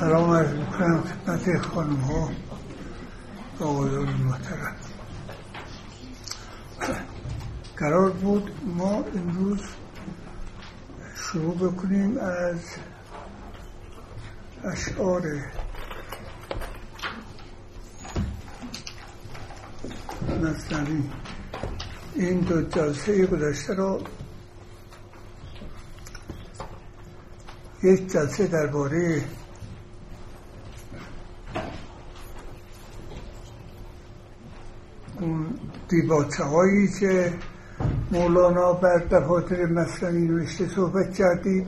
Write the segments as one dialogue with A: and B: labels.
A: سلام عرض می‌کنم خدمت خانم ها و آقایان محترم. قرار بود ما امروز شروع بکنیم از اشعار مصنوی. این دو جلسه گذشته را یک جلسه درباره اون دیباچه هایی که مولانا بر دفاتر مصنوی نوشته صحبت کردیم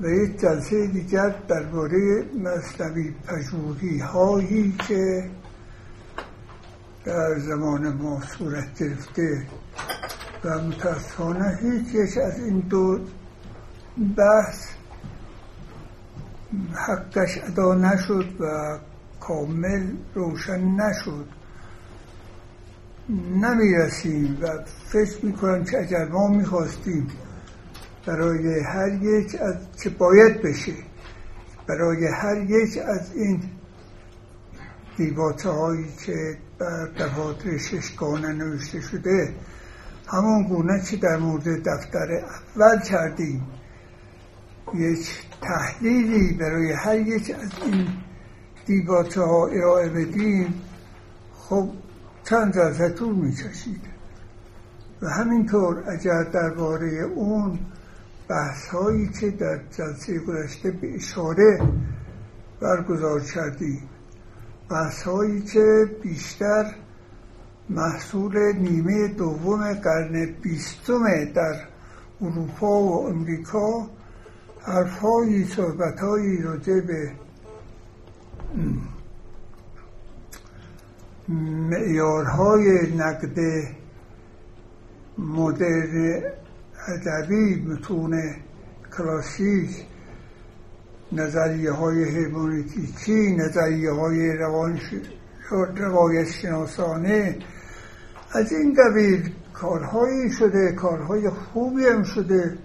A: و یک جلسه دیگر درباره مصنوی پژوهی هایی که در زمان ما صورت گرفته و متاسفانه هیچ از این دو بحث حقش ادا نشد و کامل روشن نشد. نمی‌رسیم و فکر می‌کنم که اگر ما می‌خواستیم برای هر یک از که باید بشه برای هر یک از این دیباته هایی که بر دفاتر ششگانه نوشته شده همون گونه که در مورد دفتر اول کردیم یک تحلیلی برای هر یک از این دیباته ها ارائه بدیم خب چند جلسه طول می‌کشید و همینطور اگر درباره اون بحث هایی که در جلسه گذشته به اشاره برگزار کردیم بحث هایی که بیشتر محصول نیمه دوم قرن بیستم در اروپا و امریکا حرفهایی صحبتهایی راجع به معیارهای نقد مدرن ادبی متون کلاسیک نظریه های هرمونیتیکی نظریه های روایت شناسانه از این قبیل کارهایی شده کارهای خوبی هم شده.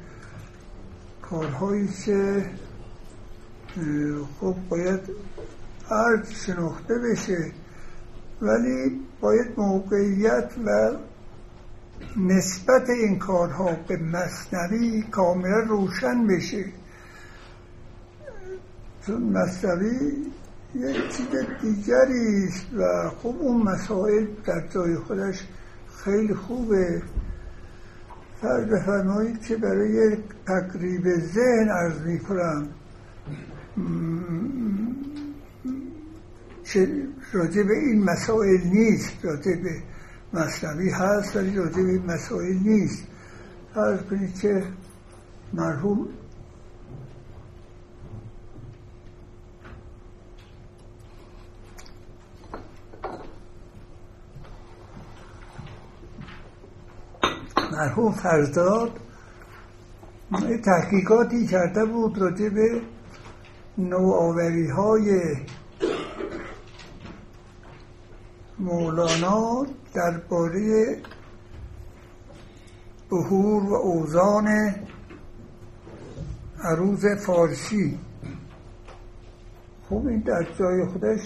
A: کارهایی که خب باید عرض شناخته بشه. ولی باید موقعیت و نسبت این کارها به مصنوی کاملا روشن بشه. چون مصنوی یک چیز دیگری است و خب اون مسائل در جای خودش خیلی خوبه. فرض بفرمایید که برای تقریب ذهن عرض می که راجع به این مسائل نیست راجع به مصنوی هست ولی راجع به این مسائل نیست. فرض کنید که مرحوم مرحوم فرزاد تحقیقاتی کرده بود راجع به نوآوری های مولانا درباره بهور و اوزان عروض فارسی. خوب این در جای خودش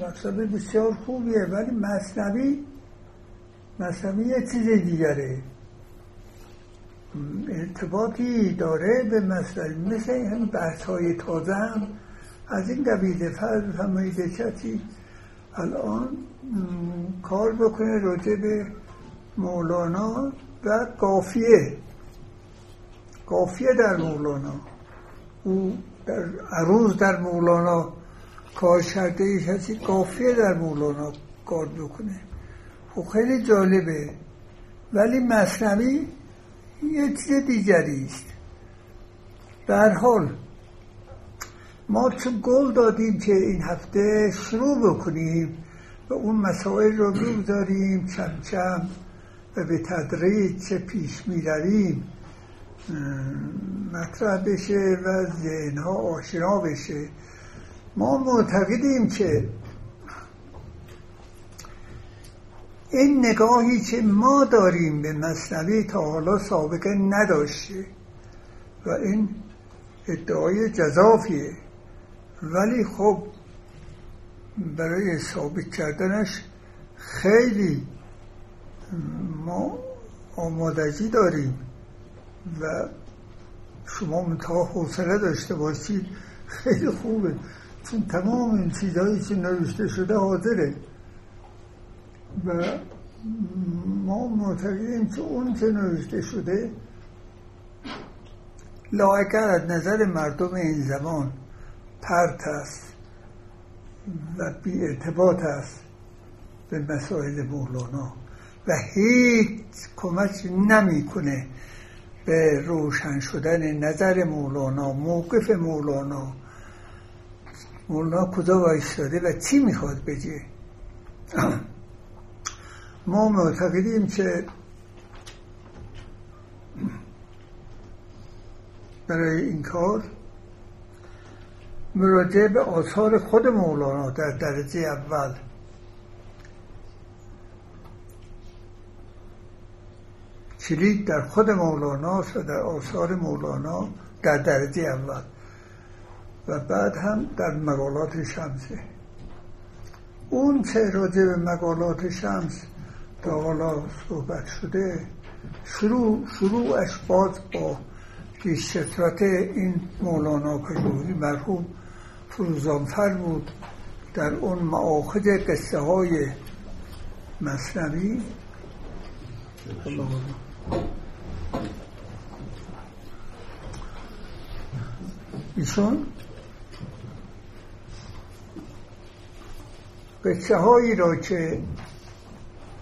A: مطلب بسیار خوبیه ولی مصنوی مصنوی یه چیز دیگره. ارتباطی داره به مسئله مثل این بحث های تازه هم. از این قبیله فرض بفرمایید کسی الان کار بکنه راجع به مولانا و قافیه. قافیه در مولانا. او در عروض در مولانا کار کرده ای کسی قافیه در مولانا کار بکنه. خب خیلی جالبه. ولی مصنوی یه چیز دیگری است. در حال ما چون گل دادیم که این هفته شروع بکنیم. اون مسائل رو بگذاریم چم چم و به تدریج چه پیش می رویم مطرح بشه و ذهنها آشنا بشه. ما معتقدیم که این نگاهی که ما داریم به مصنوی تا حالا سابقه نداشته و این ادعای جذافیه ولی خب برای ثابت کردنش خیلی ما آمادگی داریم و شما منتها حوصله داشته باشید. خیلی خوبه. چون تمام این چیزهایی که نوشته شده حاضره. و ما معتقدیم که اون که نوشته شده لاعقل از نظر مردم این زمان پرت است. و بی ارتباط است به مسائل مولانا و هیچ کمک نمی‌کنه به روشن شدن نظر مولانا موقف مولانا. مولانا کجا وایستاده و چی می‌خواد بگه؟ ما معتقدیم که برای این کار مراجعه به آثار خود مولانا در درجه اول. کلید در خود مولانا و در آثار مولانا در درجه اول. و بعد هم در مقالات شمسه اون چه راجع به مقالات شمس تا حالا صحبت شده شروع شروعش باز با پیشکسوت این مولانا پژوهی مرحوم فروزانفر بود. در اون معاخذ قصه های مصنوی. ایشون قصه هایی را که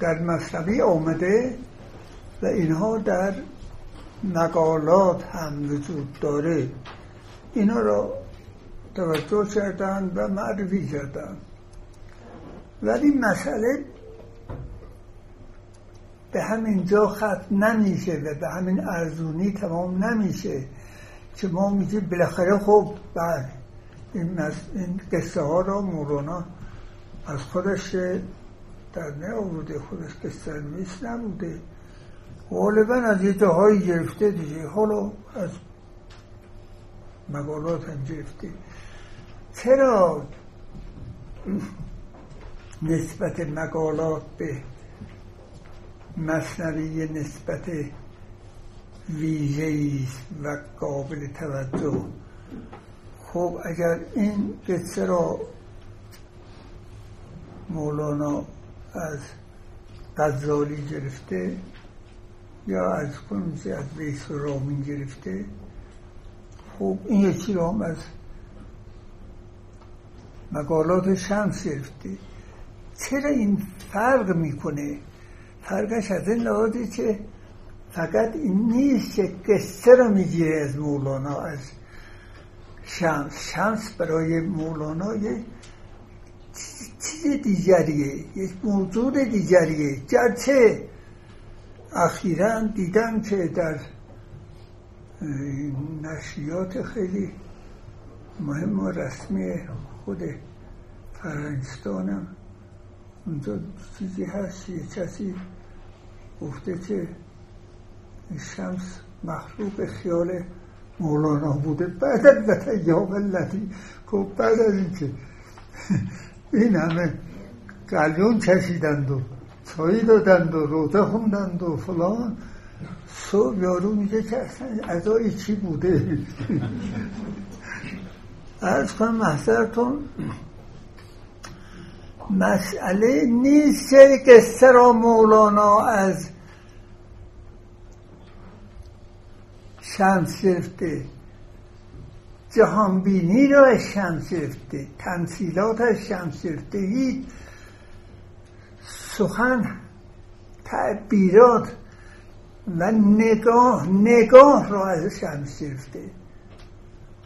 A: در مصنوی آمده و اینها در مقالات هم وجود داره. اینا را توجه کردن و معرفی کردن ولی مسئله به همین جا ختم نمیشه و به همین ارزونی تمام نمیشه که ما میگیم بالاخره خب بله این, این قصه ها را مولانا از خودش در نه خودش قصه نویس نبوده. غالبا از یه جاهایی گرفته دیگه حالا از مقالات هم گرفته. چرا نسبت مقالات به مصنوی نسبت ویژه و قابل توجه؟ خب اگر این قصه را مولانا از غزالی گرفته یا از کنونچه از ویس و رامین گرفته خب این یکی را هم از مقالات شمس گرفته. چرا این فرق می‌کنه؟ فرقش از این لحاظی که فقط این نیست که قصه رو می‌گیره از مولانا از شمس. شمس برای مولانا یه چیز دیگریه یک موجود دیگریه. گرچه اخیرا دیدم که در نشریات خیلی مهم و رسمی خود فرنگستانم اونجا چیزی هست یه کسی گفته که شمس مخلوق خیال مولانا بوده. بعد از ایام التي خب بعد از اینکه این همه قلیون کشیدند و چایی دادند و روزه خوندند و فلان. صبح یارو میگه که اصلا ادای چی بوده؟ ارز کنم محضرتون مسئله نیست که قصه را مولانا از شمس گرفته. جهانبینی را از شمس گرفته. تمثیلات از شمس گرفته. هیچ سخن تعبیرات و نگاه نگاه را از شمس گرفته.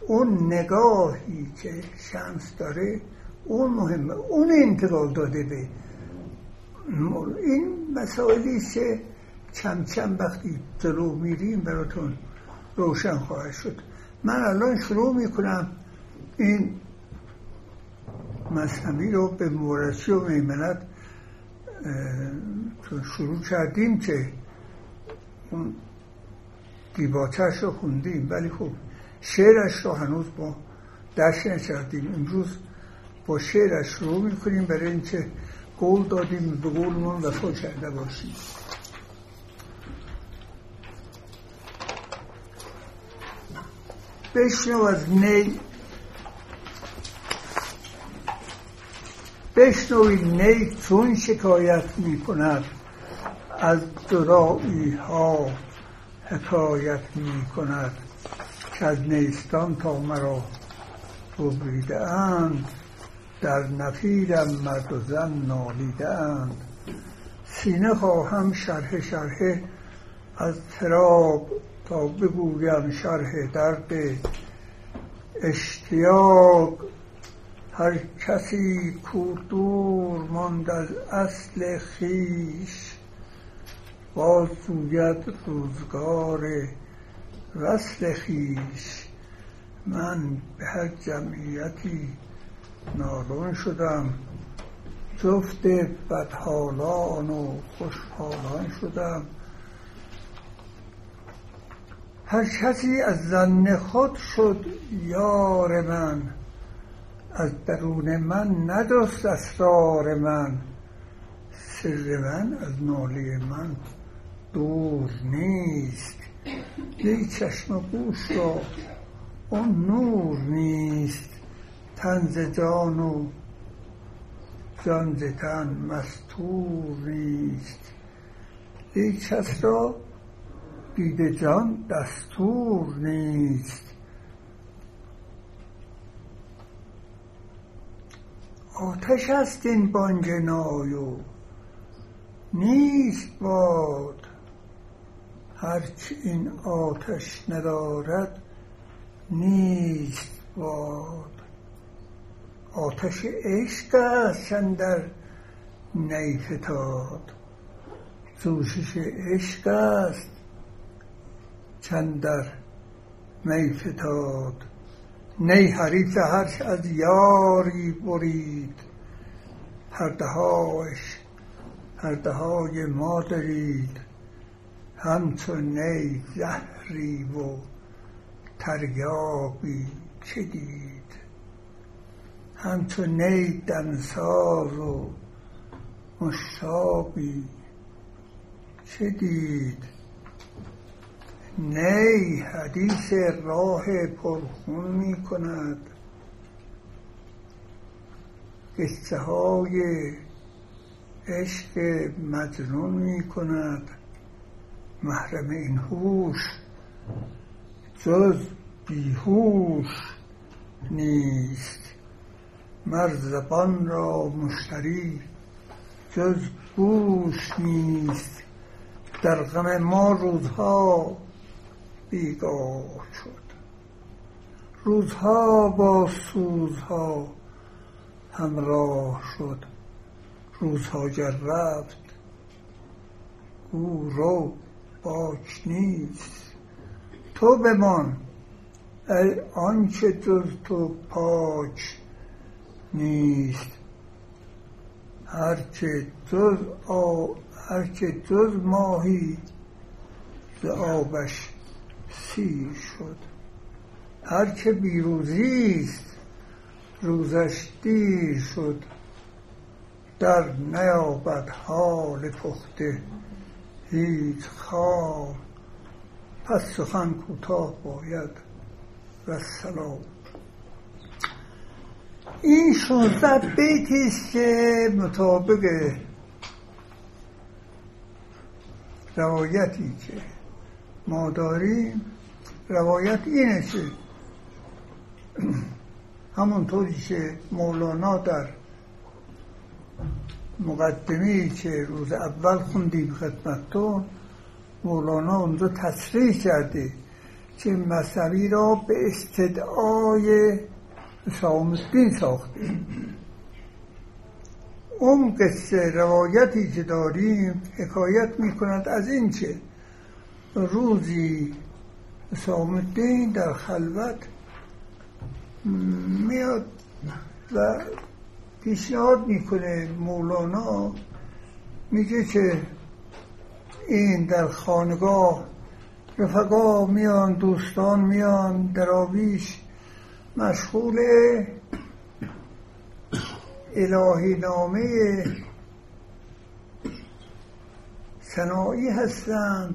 A: اون نگاهی که شمس داره اون مهمه. اون انتقال داده به این مسائلی که چم چم وقتی جلو میریم براتون روشن خواهد شد. من الان شروع می‌کنم این مذهبی رو به مورسی و میمنت شروع کردیم که اون دیباچهش رو خوندیم. ولی خب شعرش رو هنوز با دشت نکردیم امروز با شعرش شروع می‌کنیم برای اینکه قول دادیم به قولمون وفا کرده باشیم. بشنو از نی. بشنوید نی چون شکایت می کند از درایی ها حکایت می کند که از نیستان تا مرا ببریده اند. در نفیرم مرد و زن نالیده اند. سینه خواهم شرح شرح از تراب تا بگویم شرح درد اشتیاق. هر کسی کو دور ماند از اصل خیش باز جوید روزگار وصل خیش. من به هر جمعیتی نالون شدم. جفت بدحالان و خوشحالان شدم. هر کسی از زن خود شد یار من. از درون من ندست اسرار من. سر من از ناله من دور نیست. یک چشم گوش را اون نور نیست تن جان و جان تن مستور نیست. یک کس را دید جان دستور نیست. آتش است این بانگ نایو نیست باد هرچی این آتش ندارد نیست باد. آتش عشق است در نیفتاد. جوشش عشق است چند در می فتاد نی حریف هرش از یاری برید. هردهاش هرده های ما دارید همچون نی زهری و تریابی چه دید؟ همچون نی دمساز و مشتابی چه دید؟ نی حدیث راه پرخون می کند. قصه های عشق مجنون می کند. محرم این هوش جز بیهوش نیست. مر زبان را مشتری جز گوش نیست. در غم ما روزها بیگاه شد. روزها با سوزها همراه شد. روزها گر رفت او رو باک نیست. تو بمان ای آنچه جز تو پاک نیست. هرچه جز آ هرچه جز ماهی ز آبش سیر شد. هر که بیروزیست روزش دیر شد. در نیابد حال پخته. هیچ خواب پس سخن کوتاه باید و سلام. این شانزده بیتی است که مطابق روایتی که ما داریم روایت اینه که همونطوری که مولانا در مقدمی که روز اول خوندیم خدمتتون مولانا اونجا تصریح کرده که مصنوی را به استدعای حسام الدین ساخته. اون قصه روایتی که داریم حکایت می کند از این که روزی حسام در خلوت میاد و پیشنهاد می‌کنه مولانا میگه که این در خانگاه رفقا میان دوستان میان دراویش مشغول الهی نامه سنایی هستند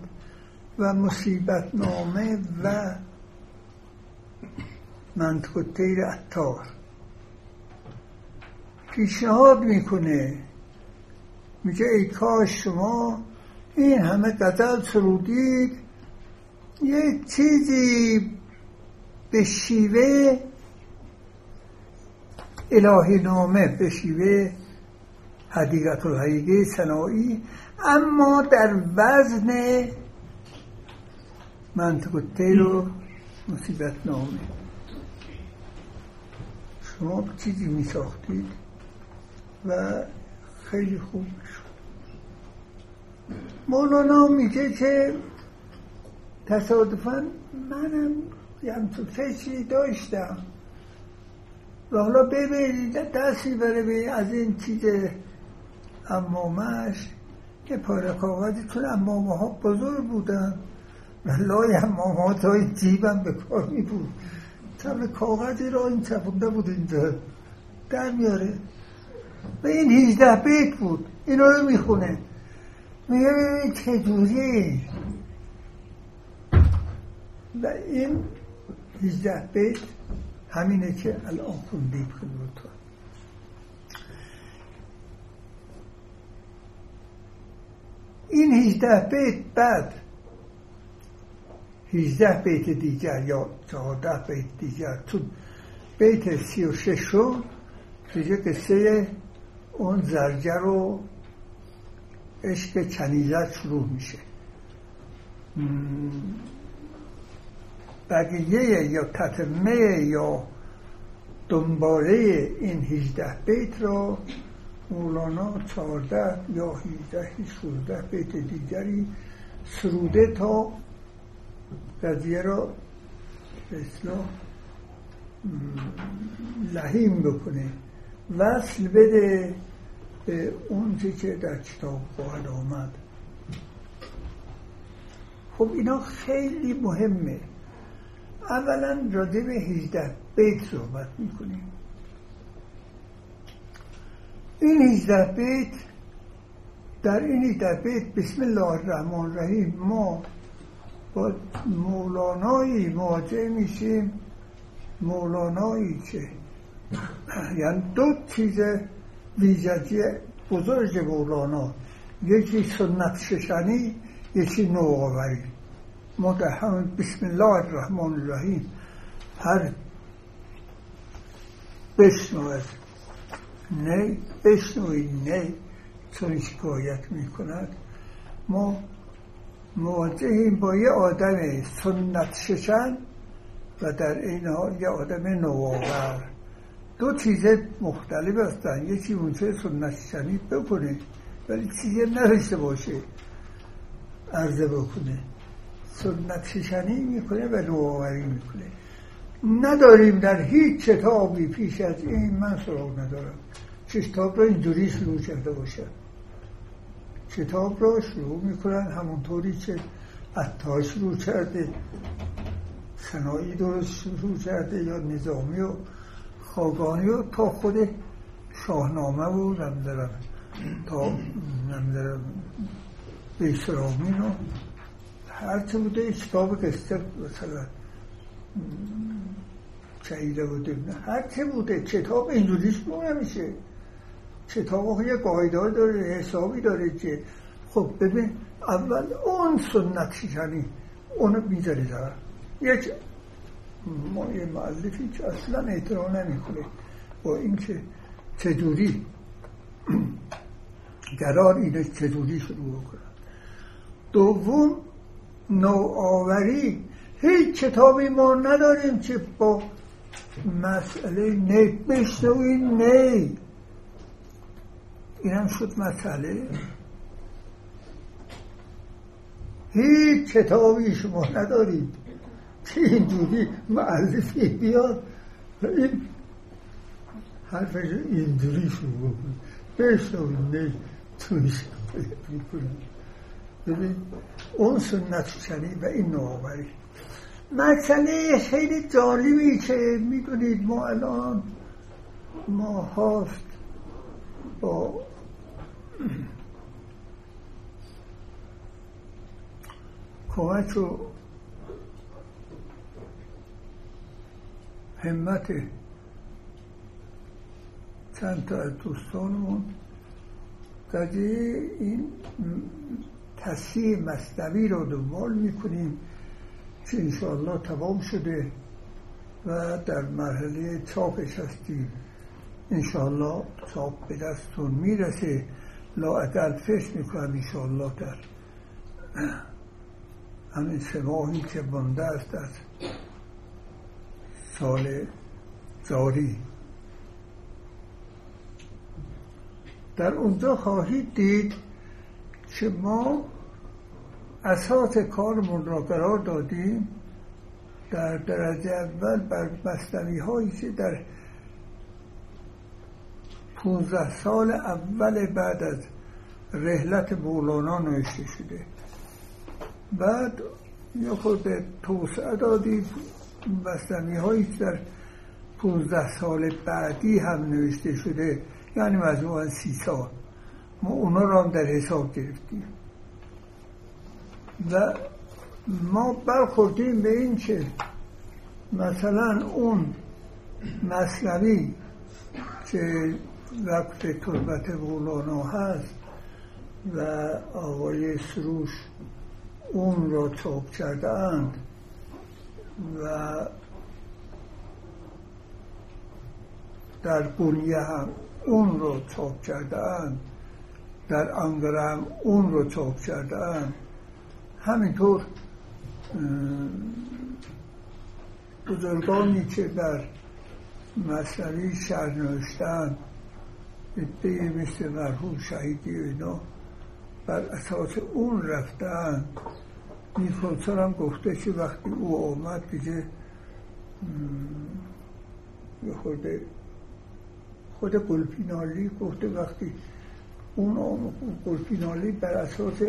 A: و مصیبت نامه و منطقه تیر اتار پیشنهاد می‌کنه. میگه ای کاش شما این همه غزل سرودید یه چیزی به شیوه الهی نامه به شیوه حدیقت الحقیقه سنایی اما در وزن منطق تیل و مصیبت نامه شما چیزی می ساختید و خیلی خوب شد مولانا میگه که تصادفا منم یه همچون فکری داشتم. و حالا ببینید دستی بره به از این چیز امامش که پاره کاغذی چون امامه ها بزرگ بودن و لای امامه ها جیبم به کار می بود کاغذی را این چپونده بود اینجا. در میاره. و این هیچده بیت بود. اینا رو می‌خونه. میگه ببینید چجوری و این هیچده بیت همینه که الان خوندید خدمتتون. این هیچده بیت بعد هیچده بیت دیگر یا چهارده بیت دیگر تو بیت سی و دیگه قصه اون زرگر و عشق کنیزت شروع میشه. بقیه یا تتمه یا دنباله این هیچده بیت را مولانا چهارده یا هیچده سورده بیت دیگری سروده تا قضیه را اصلاح لحیم بکنه. وصل بده به اون که در کتاب خواهد آمد. خب اینا خیلی مهمه. اولا راجع به 18 بیت صحبت می‌کنیم. این 18 بیت در این 18 بیت بسم الله الرحمن الرحیم. ما با مولانایی مواجه میشیم. مولانایی که یعنی دو چیز ویژگی بزرگ مولانا یکی سنت ششنی یکی نوآوری. ما در همون بسم الله الرحمن الرحیم. هر بشنوید نه بشنوید نه چون شکایت می کند ما مواجهیم با یه آدم سنت ششن و در این حال یه آدم نوآور. دو چیز مختلف هستن. یکی اونچه سنت شنی بکنه ولی چیزی نداشته باشه عرضه بکنه. سنت شنی می‌کنه و نوآوری می‌کنه. نداریم در هیچ کتابی پیش از این من سراغ ندارم. کتاب را اینجوری شروع کرده باشه. کتاب را شروع می‌کنن همونطوری که عطا شروع کرده سنایی درست شروع کرده یا نظامی و خاگانی و تا خود شاهنامه و نمیدارم تا نمیدارم بیسرامین و هرچه بوده کتاب قصه مثلا شهیده بوده. هرچه بوده. کتاب اینجوری شروع نمیشه. کتاب یه قاعده داره حسابی داره که خب ببین اول اون سنت شکنی اونو می‌ذاری داره یک ما یه معلفی که اصلا احترام نمی‌کنه. با اینکه چجوری قرار اینه چجوری شروع کنن دوم نوآوری. هیچ کتابی ما نداریم که با مسئله نی بشنوی نی این هم شد مسئله. هیچ کتابی شما ندارید. که اینجوری معلفی بیاد. این حرفش اینجوری شروع بکنید بشنوید می‌کنم ببین اون سنت شنی و این نوآوری. مسئله خیلی جالبی که می‌دونید ما الان ما هاست با کمک و همت چند تا از دوستانمون. قضیه این تصحیح مصنوی رو دنبال می‌کنیم که انشاءالله تمام شده و در مرحله چاپش هستیم. انشاءالله چاپ به دستون می‌رسه. لاعقل فکر می‌کنم انشاءالله در همین سه ماهی که بنده است از سال جاری در اونجا خواهید دید که ما اساس کارمون را قرار دادیم در درجه اول بر مصنوی هایی که در 15 سال اول بعد از رحلت مولانا نوشته شده. بعد یه خود توسعه دادیم مصنوی هایی در 15 سال بعدی هم نوشته شده یعنی مجموعا سی سال. ما اونا را هم در حساب گرفتیم. و ما برخوردیم به این که مثلا اون مصنوی که وقت تربت مولانا هست و آقای سروش اون را چاپ کرده اند و در بنیه هم اون رو چاپ کرده اند در انگره هم اون رو چاپ کرده اند همینطور بزرگانی که بر مصنوی شهر نوشتن ادهی مثل مرحوم شهیدی اینا بر اساس اون رفتن میرفانسان هم گفته که وقتی او آمد دیگه یه خورده خود قلپینالی گفته وقتی اون قلپینالی بر اساس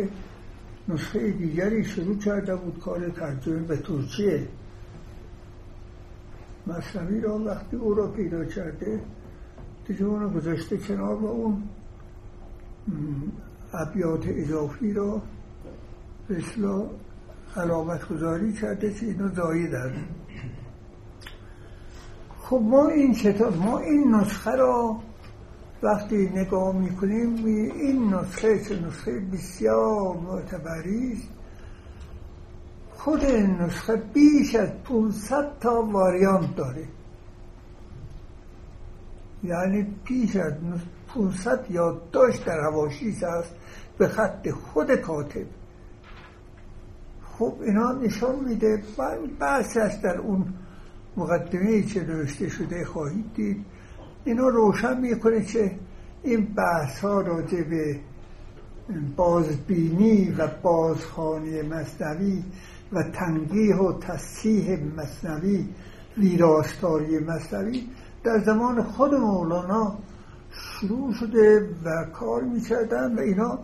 A: نسخه دیگری شروع کرده بود کار ترجمه به ترکیه. مصنوی را وقتی او را پیدا کرده دیگه اونو گذاشته کنار و اون ابیات اضافی را به علامت گذاری کرده که اینو زایی داره. خب ما این کتاب ما این نسخه را وقتی نگاه می‌کنیم این نسخه چه نسخه بسیار معتبری است. خود این نسخه بیش از 500 تا واریانت داره. یعنی بیش از 500 یادداشت در هواشیس است به خط خود کاتب. خب اینا نشان میده بحث است در اون مقدمه که نوشته شده خواهید دید. اینا روشن می‌کنه که این بحث ها راجع به بازبینی و بازخانی مصنوی و تنگیه و تصحیح مصنوی ویراستاری مصنوی در زمان خود مولانا شروع شده و کار می‌کردن و اینا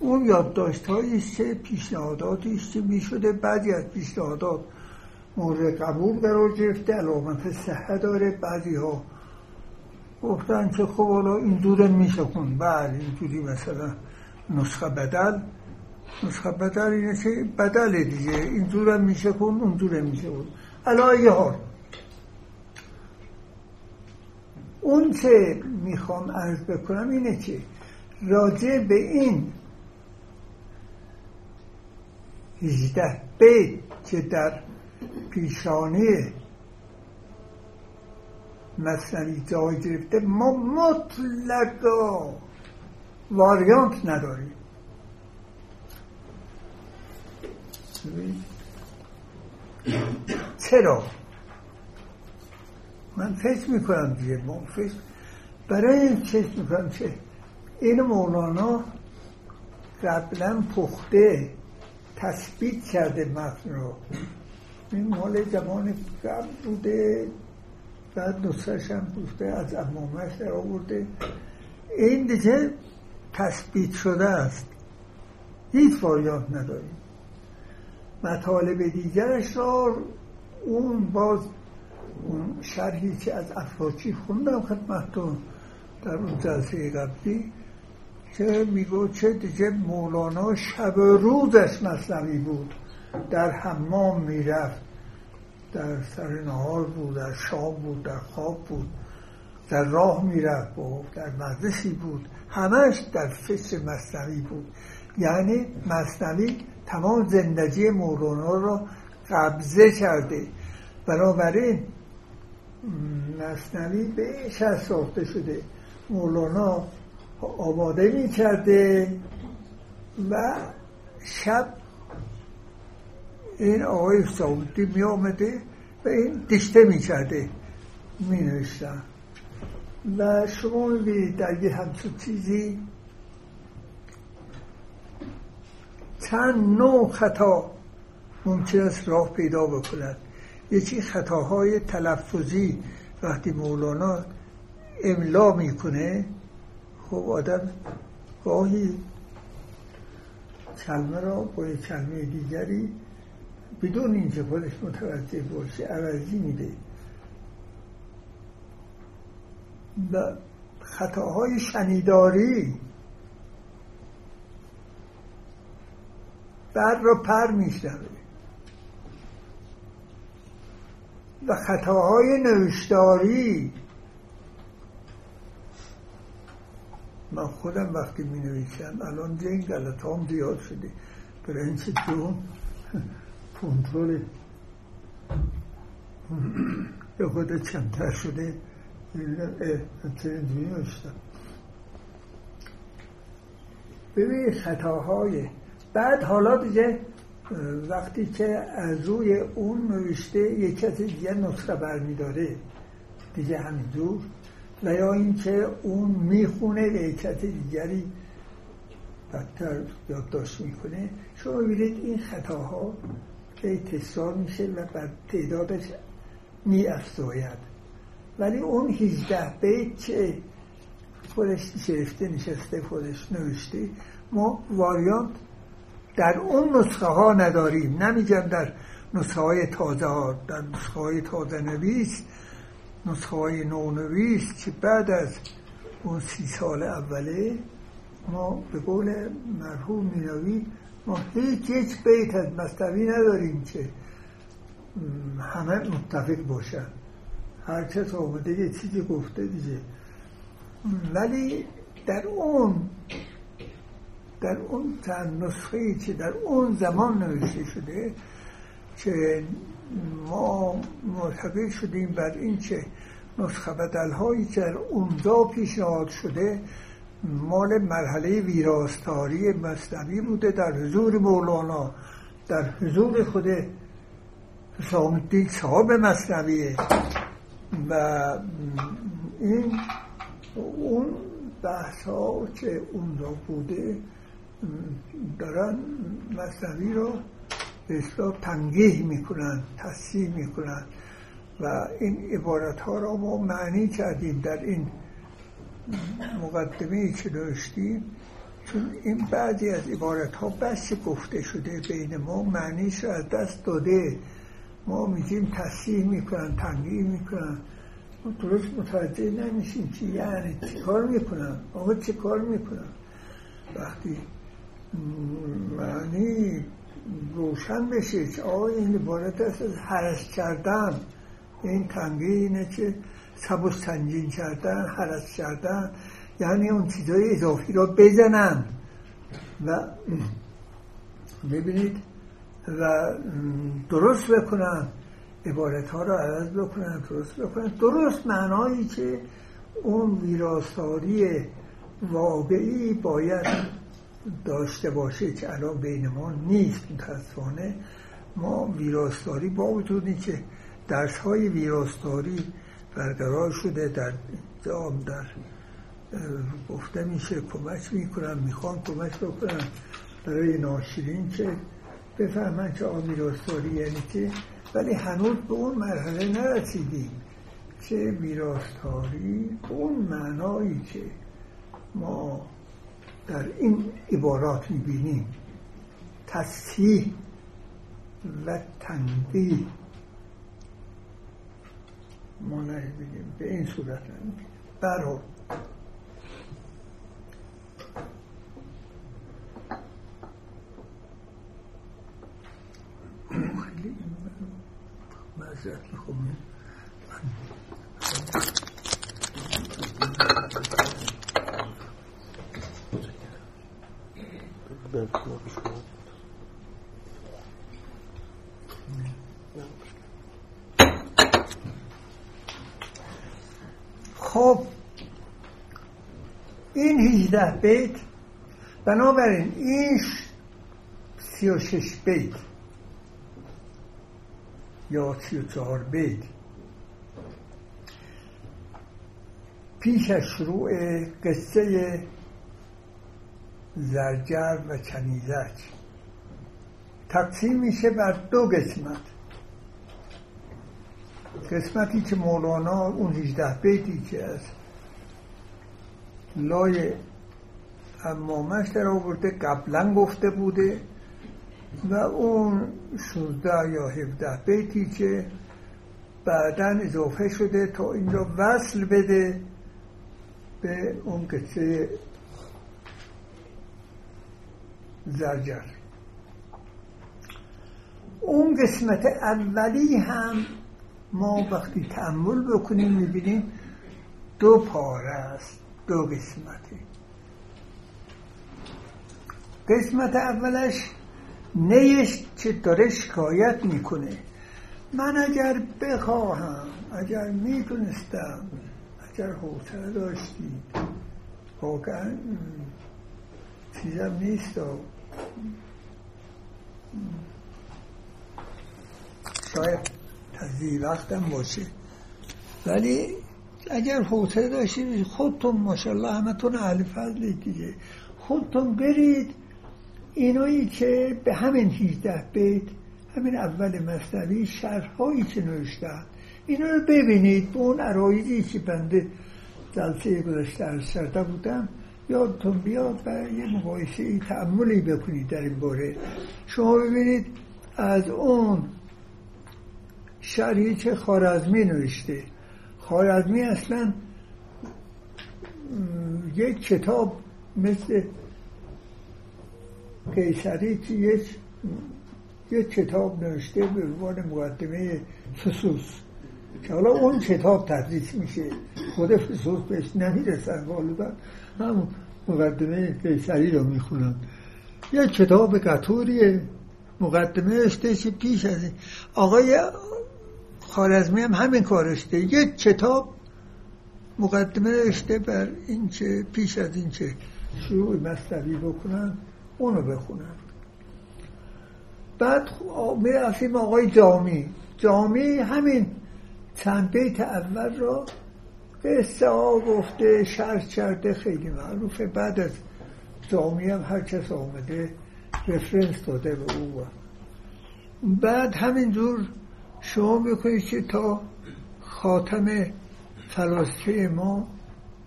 A: اون یادداشت هایی که پیشنهاداتی است که می‌شده بعضی از پیشنهادات مورد قبول قرار گرفته علامت صحه داره بعضی ها گفتن که خب حالا اینجوره میشه کن بله اینجوری مثلا نسخه بدل. نسخه بدل اینه که بدل دیگه. اینجوره میشه کن اونجوره میشه کن علایه حال. اون که می‌خوام عرض بکنم اینه که راجع به این 18 بیت که در پیشانی مصنوی جای گرفته ما مطلقا واریانت نداریم. چرا؟ من فکر می‌کنم دیگه ما فکر برای این فکر می‌کنم که این مولانا قبلا پخته تثبیت کرده متن رو. این مال زمان قبل بوده بعد نسخش هم بوده از امامش در آورده. این دیگه تثبیت شده است. هیچ واریانت نداریم. مطالب دیگرش را اون باز اون شرحی که از افراچی خوندم خدمتتون در اون جلسه قبلی که میگو چه دیگه مولانا شب روزش مصنوی بود. در حمام می‌رفت در سر نهار بود در شام بود در خواب بود در راه می‌رفت بود در مجلسی بود. همش در فکر مصنوی بود. یعنی مصنوی تمام زندگی مولانا را قبضه کرده. بنابراین مصنوی بهش از ساخته شده. مولانا آماده می کرده و شب این آقای سعودی می آمده و این دشته می کرده می نوشتن و شما می‌بینید در یه همچون چیزی چند نوع خطا ممکن است راه پیدا بکند. یکی خطاهای تلفظی وقتی مولانا املا می‌کنه خب آدم گاهی کلمه را با یک کلمه دیگری بدون اینکه خودش متوجه باشه عوضی میده. و خطاهای شنیداری بر را پر میشنوه. و خطاهای نوشتاری من خودم وقتی می نویسم الان دیگه غلط هم زیاد شده. برنس جون کنترل. به خود چندتر شده. اینجوری نوشتم ببینید خطاهای. بعد حالا دیگه وقتی که از روی اون نوشته یک کسی دیگه نسخه برمیداره. دیگه همینجور. و یا اینکه اون می‌خونه به کسی دیگری بدتر یادداشت می‌کنه شما ببینید این خطاها که تکرار میشه و بر تعدادش می ولی اون 18 بیت که خودش گرفته نشسته خودش نوشته ما واریانت در اون نسخه ها نداریم. نمیگم در نسخه های تازه ها در نسخه های تازه نویس نسخه های نویس که بعد از اون سی سال اوله ما به قول مرحوم مینوی ما هیچ یک بیت از مستوی نداریم که همه متفق باشن. هر کس آمده یه چیزی گفته دیگه. ولی در اون در اون چند نسخه که در اون زمان نوشته شده که ما معتقد شدیم بر این که نسخه بدل هایی که در اونجا پیشنهاد شده مال مرحله ویراستاری مصنوی بوده در حضور مولانا در حضور خود حسام الدین صاحب مصنویه و این اون بحث ها که اونجا بوده دارن مصنوی رو به اصلاح تنگیه می‌کنن تصحیح می‌کنن و این عبارت ها را ما معنی کردیم در این مقدمه که داشتیم. چون این بعضی از عبارت ها بس گفته شده بین ما معنیش رو از دست داده. ما میگیم تصحیح می‌کنن تنگیه می‌کنن. ما درست متوجه نمیشیم که یعنی چی کار می‌کنن. آقا چه کار می‌کنن؟ وقتی معنی روشن بشه که آقا این عبارت است از حرس کردن. این تنگیه اینه که سب سنجین کردن حرس کردن یعنی اون چیزای اضافی را بزنن. و ببینید و درست بکنن عبارت ها را عوض بکنن درست بکنن. درست معنایی که اون ویراستاری واقعی باید داشته باشه که الان بین ما نیست. متاسفانه ما ویراستاری با وجودی که درس های ویراستاری برقرار شده در جام در گفته میشه کمک می‌کنن می‌خوان کمک بکنن برای ناشرین که بفهمن که ویراستاری یعنی که ولی هنوز به اون مرحله نرسیدیم که ویراستاری اون معنایی که ما در این عبارات می‌بینیم تصحیح و تنبیه. ما بگیم به این صورت برحال خیلی معذرت می‌خوام خب این 18 بیت. بنابراین این 36 بیت یا 34 بیت پیش از شروع قصه زرجر و چنیزک. تقسیم میشه بر دو قسمت. قسمتی که مولانا اون 18 بیتی که از لای امامش در آورده قبلا گفته بوده و اون 16 یا 17 بیتی که بعدا اضافه شده تا اینجا وصل بده به اون قصه زرجر. اون قسمت اولی هم ما وقتی تعمل بکنیم می‌بینیم دو پاره است دو قسمتی قسمت اولش نیش که داره شکایت می‌کنه. من اگر بخواهم اگر می‌تونستم اگر حوصله داشتید واقعا چیزم نیست شاید تضییع وقتم باشه. ولی اگر حوصله داشتید خودتون ماشاءالله همتون اهل فضل دیگه. خودتون برید اینایی که به همین 18 بیت همین اول مصنوی شرحهایی که نوشتن اینا رو ببینید. به اون عرایدی که بنده جلسه گذشته عرض کرده بودم یادتون بیاد و یه مقایسه ای تعملی بکنید در این باره. شما ببینید از اون شرحی که خارزمی نوشته. خارزمی اصلا یک کتاب مثل قیصری که یک یک کتاب نوشته به عنوان مقدمه فسوس که حالا اون کتاب تدریس میشه. خود فسوس بهش نمی‌رسن غالبا. همون مقدمه قیصری رو می‌خونن. یک کتاب قطوری مقدمه که پیش از این. آقای خارزمی هم همین کارشته یک کتاب مقدمه اشته بر این که پیش از این که شروع مصنوی بکنن. اونو بخونن. بعد می‌رسیم آقای جامی. جامی همین چند بیت اول را قصه ها گفته شرح کرده خیلی معروفه. بعد از جامی هم هر کس آمده رفرنس داده به او. بعد همینجور شما بکنید که تا خاتم فلاسفه ما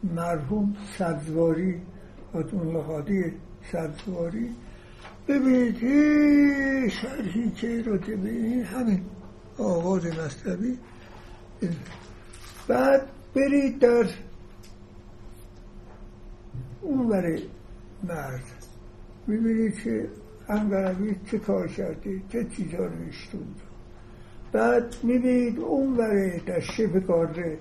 A: مرحوم سبزواری الله سبزواری ببینید شرحی که رو به همین آغاز مصنوی بعد برید در اون برای مرد. می‌بینید که انگرمی چه کار کرده چه چیزا نوشته بعد می‌بینید اون برای در شبه کاره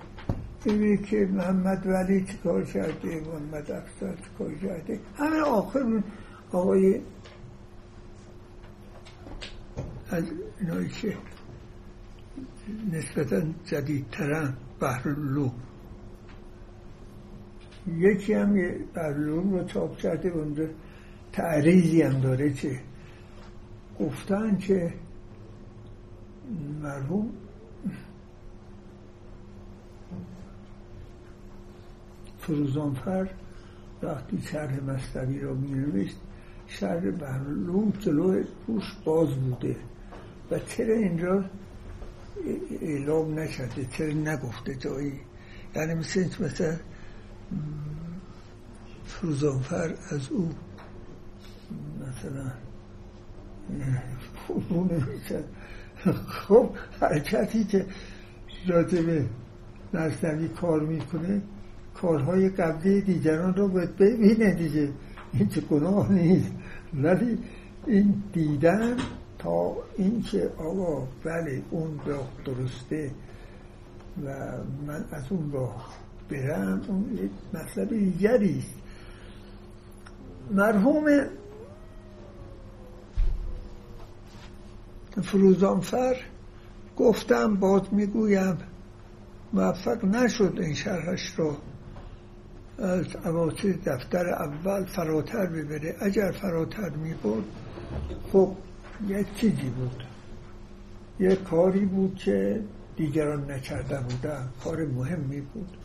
A: می‌بینید که محمد ولی چه کار کرده محمد افسر چه کار کرده. همه آخر آقای از اینایی که نسبتا جدیدترن بحراللو یکی هم بحراللو رو چاپ کرده اونجا تعریضی هم داره که گفتن که مرحوم فروزانفر وقتی شرح مستوی را می نوشت شرح بحرالعلوم جلو روش باز بوده و چرا اینجا اعلام نکرده چرا نگفته جایی؟ یعنی مثل مثل فروزانفر از او مثلا خب حرکتی که راجبه مصنوی کار می‌کنه کارهای قبلی دیگران رو باید ببینه دیگه. این چه گناه نیست. ولی این دیدن تا اینکه آقا بله اون راه درسته و من از اون راه برم اون یک مطلب دیگری است. مرحوم فروزانفر گفتم باز می‌گویم موفق نشد این شرحش رو. از عواطر دفتر اول فراتر ببره. اگر فراتر می بود خب یک چیزی بود. یک کاری بود که دیگران نکرده بودن. کار مهمی بود.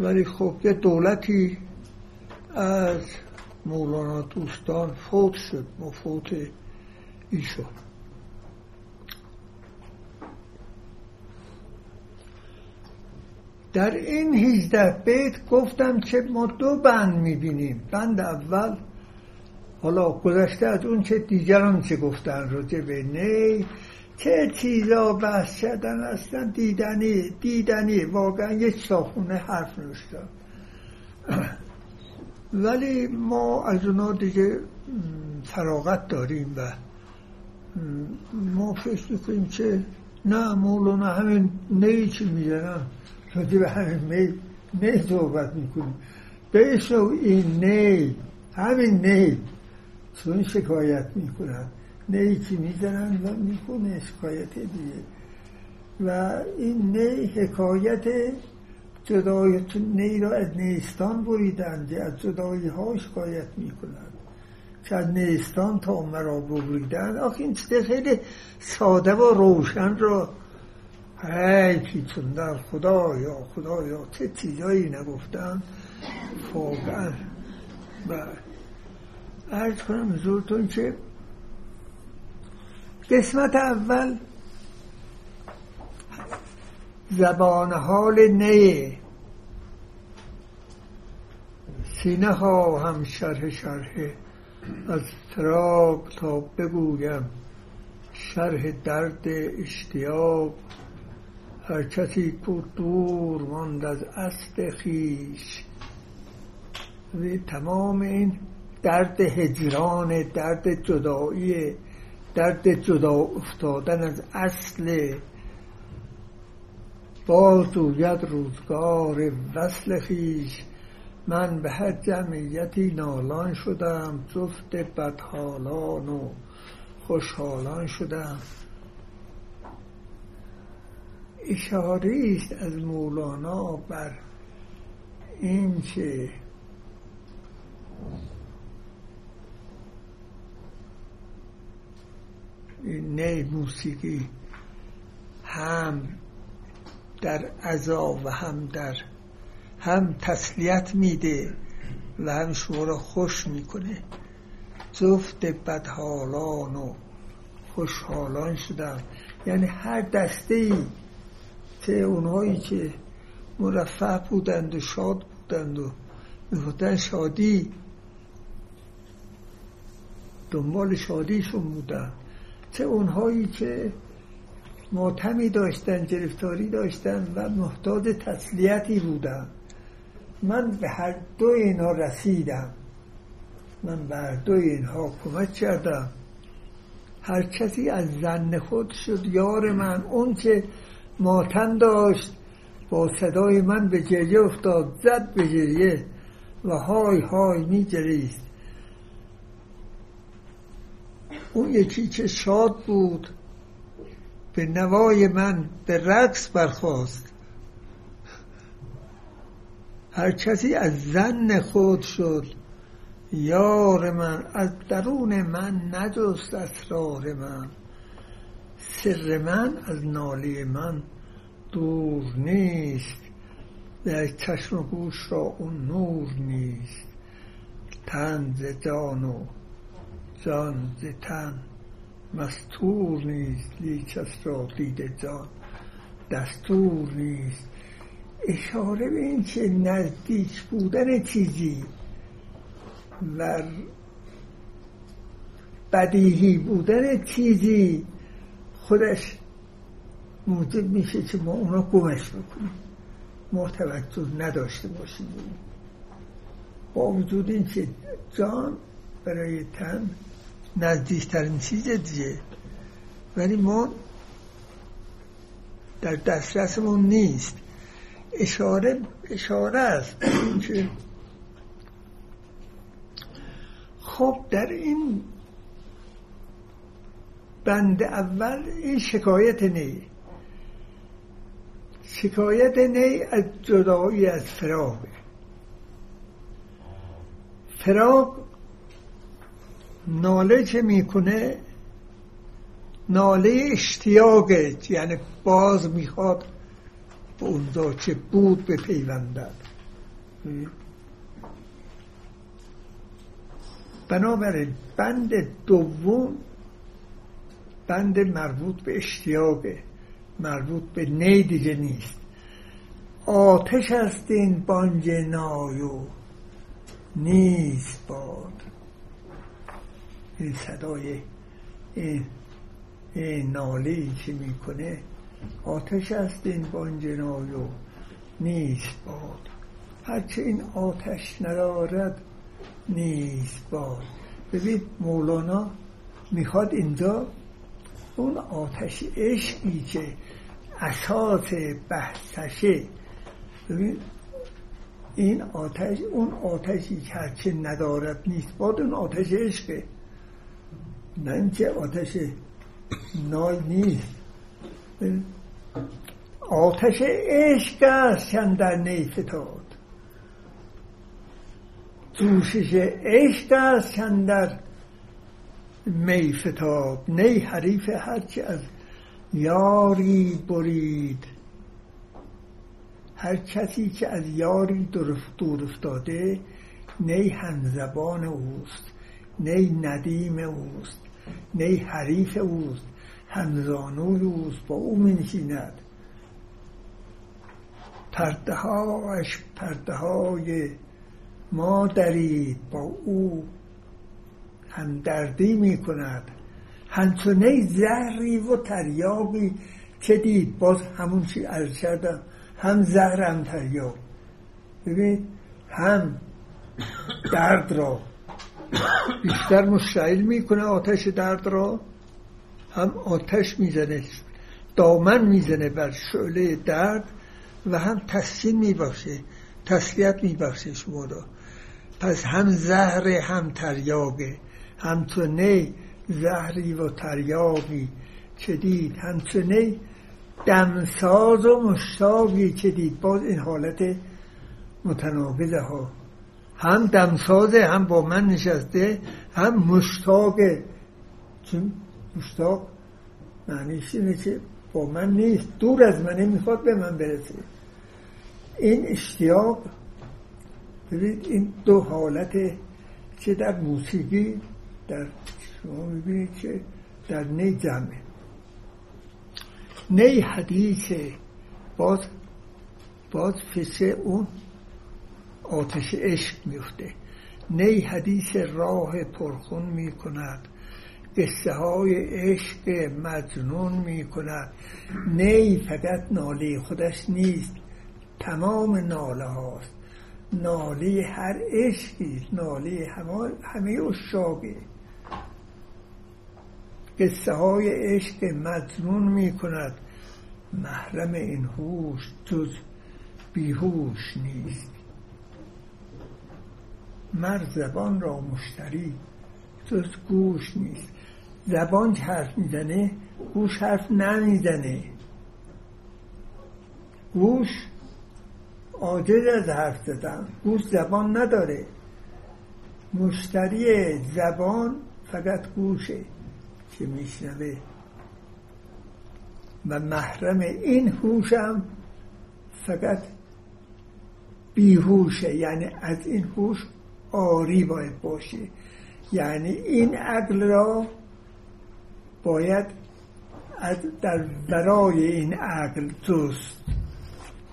A: ولی خب یه دولتی از مولانا دوستان فوت شد. مفوت ایشون. در این هیزده بیت گفتم که ما دو بند می‌بینیم. بند اول حالا گذشته از اون که دیگران چه گفتن راجع به نی چه چیزا بحث کردن اصلا دیدنی دیدنی. واقعا یک ساخونه حرف نوشتن ولی ما از اونا دیگه فراغت داریم و ما فکر می‌کنیم که نه مولانا همین نی چی می‌زنن راجع به همین می نی صحبت می‌کنیم. بشنو این نی همین نی چون شکایت می‌کنن. نی چی می‌زنن و می‌کنه شکایت دیگه. و این نی حکایت جدای نی را از نیستان بریدند از جدایی ها شکایت می‌کنند که از نیستان تا مرا بریدند آخه این خیلی ساده و روشن را ای پیچوندن خدایا خدایا چه چیزایی نگفتن واقعا. و ارز کنم زورتون که قسمت اول زبان حال نه. سینه ها هم شرح شرح از فراق تا بگویم. شرح درد اشتیاق. هر کسی کو دور ماند از اصل خیش. تمام این درد هجران درد جدایی درد جدا افتادن از اصل باز دوید روزگار وصل خیش. من به هر جمعیتی نالان شدم جفت بدحالان و خوشحالان شدم. اشاره است از مولانا بر این که نه موسیقی هم در عذا و هم در هم تسلیت میده و هم شما را خوش می‌کنه. جفت بدحالان و خوشحالان شدن یعنی هر دسته ای اونهایی که مرفع بودند و شاد بودند و می‌گفتن شادی دنبال شادیشون بودن چه اونهایی که ماتمی داشتن گرفتاری داشتن و محتاج تسلیتی بودن من به هر دو اینها رسیدم. من به هر دو اینها کمک کردم. هر کسی از زن خود شد یار من اون که ماتم داشت. با صدای من به گریه افتاد زد به گریه و های های می جریست اون یکی که شاد بود به نوای من به رقص برخواست هر کسی از زن خود شد. یار من از درون من نجست اسرار من. سر من از ناله من دور نیست. در چشم و گوش را اون نور نیست. تن ز جان و جان ز تن مستور نیست. لیک را دید جان دستور نیست. اشاره به این که نزدیک بودن چیزی و بدیهی بودن چیزی خودش موجب میشه که ما اونا گمش بکنیم. ما توجه نداشته باشیم. با وجود این که جان برای تن نزدیکترین چیز دیگه. ولی ما در دسترسمون نیست. اشاره اشاره است که خب در این بند اول این شکایت نی. شکایت نی از جدایی از فراغه فراغ ناله که می‌کنه؟ ناله اشتیاقه یعنی باز می‌خواد به اون چه بود به پیوندن بنابراین بند دوم بند مربوط به اشتیاقه مربوط به نی دیگه نیست. آتش است این بانج نایو نیست باد. این صدای این, این ناله که می‌کنه آتش است این بانج نایو نیست باد. هرچه این آتش ندارد نیست باد. ببین مولانا می‌خواد اینجا اون آتش عشقی که اساس بحثشه ببین این آتش اون آتشی که هرچه ندارد نیست باد اون آتش عشقه. نه اینکه آتش نای نیست. آتش عشق است در نیفتاد جوشش عشق است در می فتاب نی حریف هرچی از یاری برید. هر کسی که از یاری دور افتاده نی همزبان اوست نی ندیم اوست نی حریف اوست همزانوی اوست با او نشیند. پرده هاش پرده های ما درید با او همدردی می کند همچنه زهری و تریابی که دید. باز همون چی عرض کردم. هم زهر هم تریاب ببین هم درد را. بیشتر مشتعل می‌کنه آتش درد را. هم آتش می‌زنه دامن می‌زنه بر شعله درد و هم تسکین میبخشه. تسلیت میبخشه شما را. پس هم زهر هم تریابه همچنه زهری و تریابی که دید همچنه دمساز و مشتاقی که دید. باز این حالت متناقضه ها. هم دمسازه هم با من نشسته هم مشتاقه. چون مشتاق معنیش اینه که با من نیست. دور از منه می‌خواد به من برسه. این اشتیاق ببینید این دو حالت که در موسیقی در شما می‌بینید که در نی جمعه نی حدیث باز باز فسه اون آتش عشق میفته نی حدیث راه پرخون می کند قصه های عشق مجنون می کند نی فقط ناله خودش نیست تمام ناله هاست. ناله هر عشقی ناله همه اشاقه قصه های عشق مجنون می کند. محرم این هوش جز بیهوش نیست. مر زبان را مشتری جز گوش نیست. زبان حرف می‌زنه گوش حرف نمی‌زنه. گوش عاجز از حرف زدن. گوش زبان نداره. مشتری زبان فقط گوشه. که میشنوه. و محرم این هوشم فقط بیهوشه یعنی از این هوش آری باید باشه. یعنی این عقل را باید در برای این عقل جست.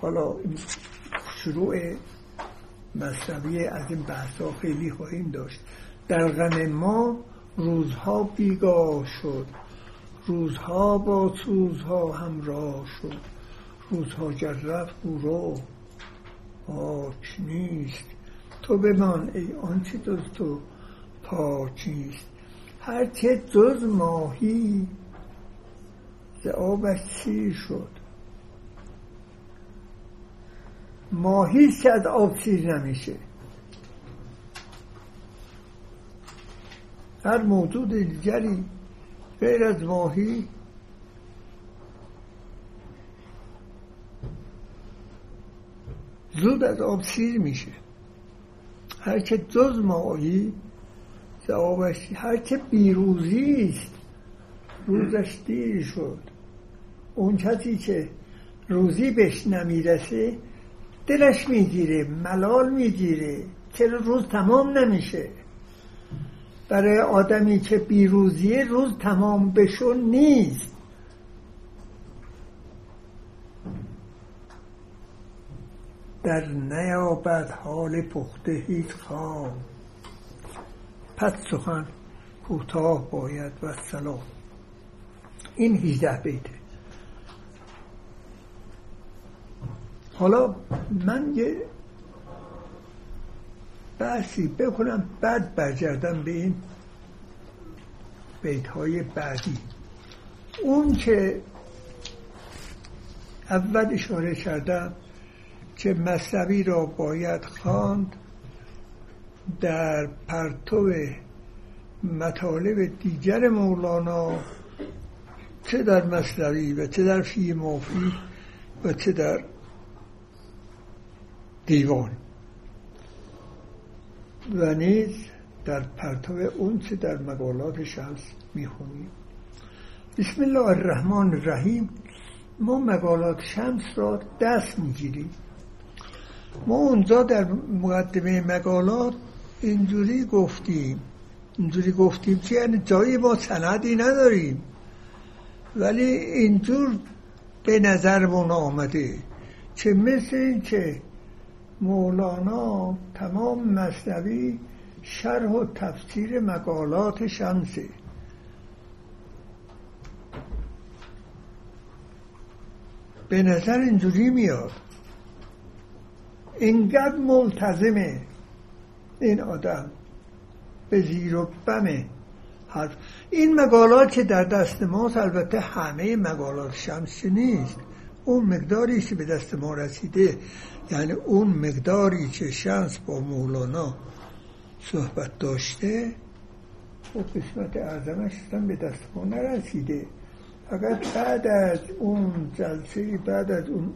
A: حالا شروع مصنوی از این بحث خیلی خواهیم داشت. در غم ما روزها بیگاه شد. روزها با سوزها همراه شد. روزها گر رفت رو پاک نیست. تو بمان ای آنچه جز تو پاک نیست. هرچه جز ماهی ز آبش سیر شد. ماهی که از آب سیر نمیشه. هر موجود دیگری غیر از ماهی زود از آب سیر میشه. هر که جز ماهی آبش هر که بیروزی است روزش دیر شد. اون کسی که روزی بهش نمی‌رسه دلش می‌گیره ملال می‌گیره چرا روز تمام نمیشه. برای آدمی که بیروزیه روز تمام بشون نیست. در نیابد حال پخته هیچ خواب پس سخن کوتاه باید و سلام. این هیزده بیته حالا من یه بحثی بکنم بعد برگردم به این بیت های بعدی. اون که اول اشاره کردم که مصنوی را باید خواند در پرتو مطالب دیگر مولانا چه در مصنوی و چه در فی موفی و چه در دیوان. و نیز در پرتو اون چه در مقالات شمس می‌خونیم. بسم الله الرحمن الرحیم. ما مقالات شمس را دست می‌گیریم. ما اونجا در مقدمه مقالات اینجوری گفتیم. اینجوری گفتیم که یعنی جایی ما سندی نداریم. ولی اینجور به نظرمون آمده که مثل این که مولانا تمام مصنوی شرح و تفسیر مقالات شمسه به نظر اینجوری میاد. اینقدر ملتزمه این آدم. به زیر و بمه حرف. این مقالات که در دست ماست البته همه مقالات شمسی نیست. اون مقداری که به دست ما رسیده یعنی اون مقداری که شمس با مولانا صحبت داشته و خب قسمت اعظمش به دست ما نرسیده. فقط بعد از اون جلسه بعد از اون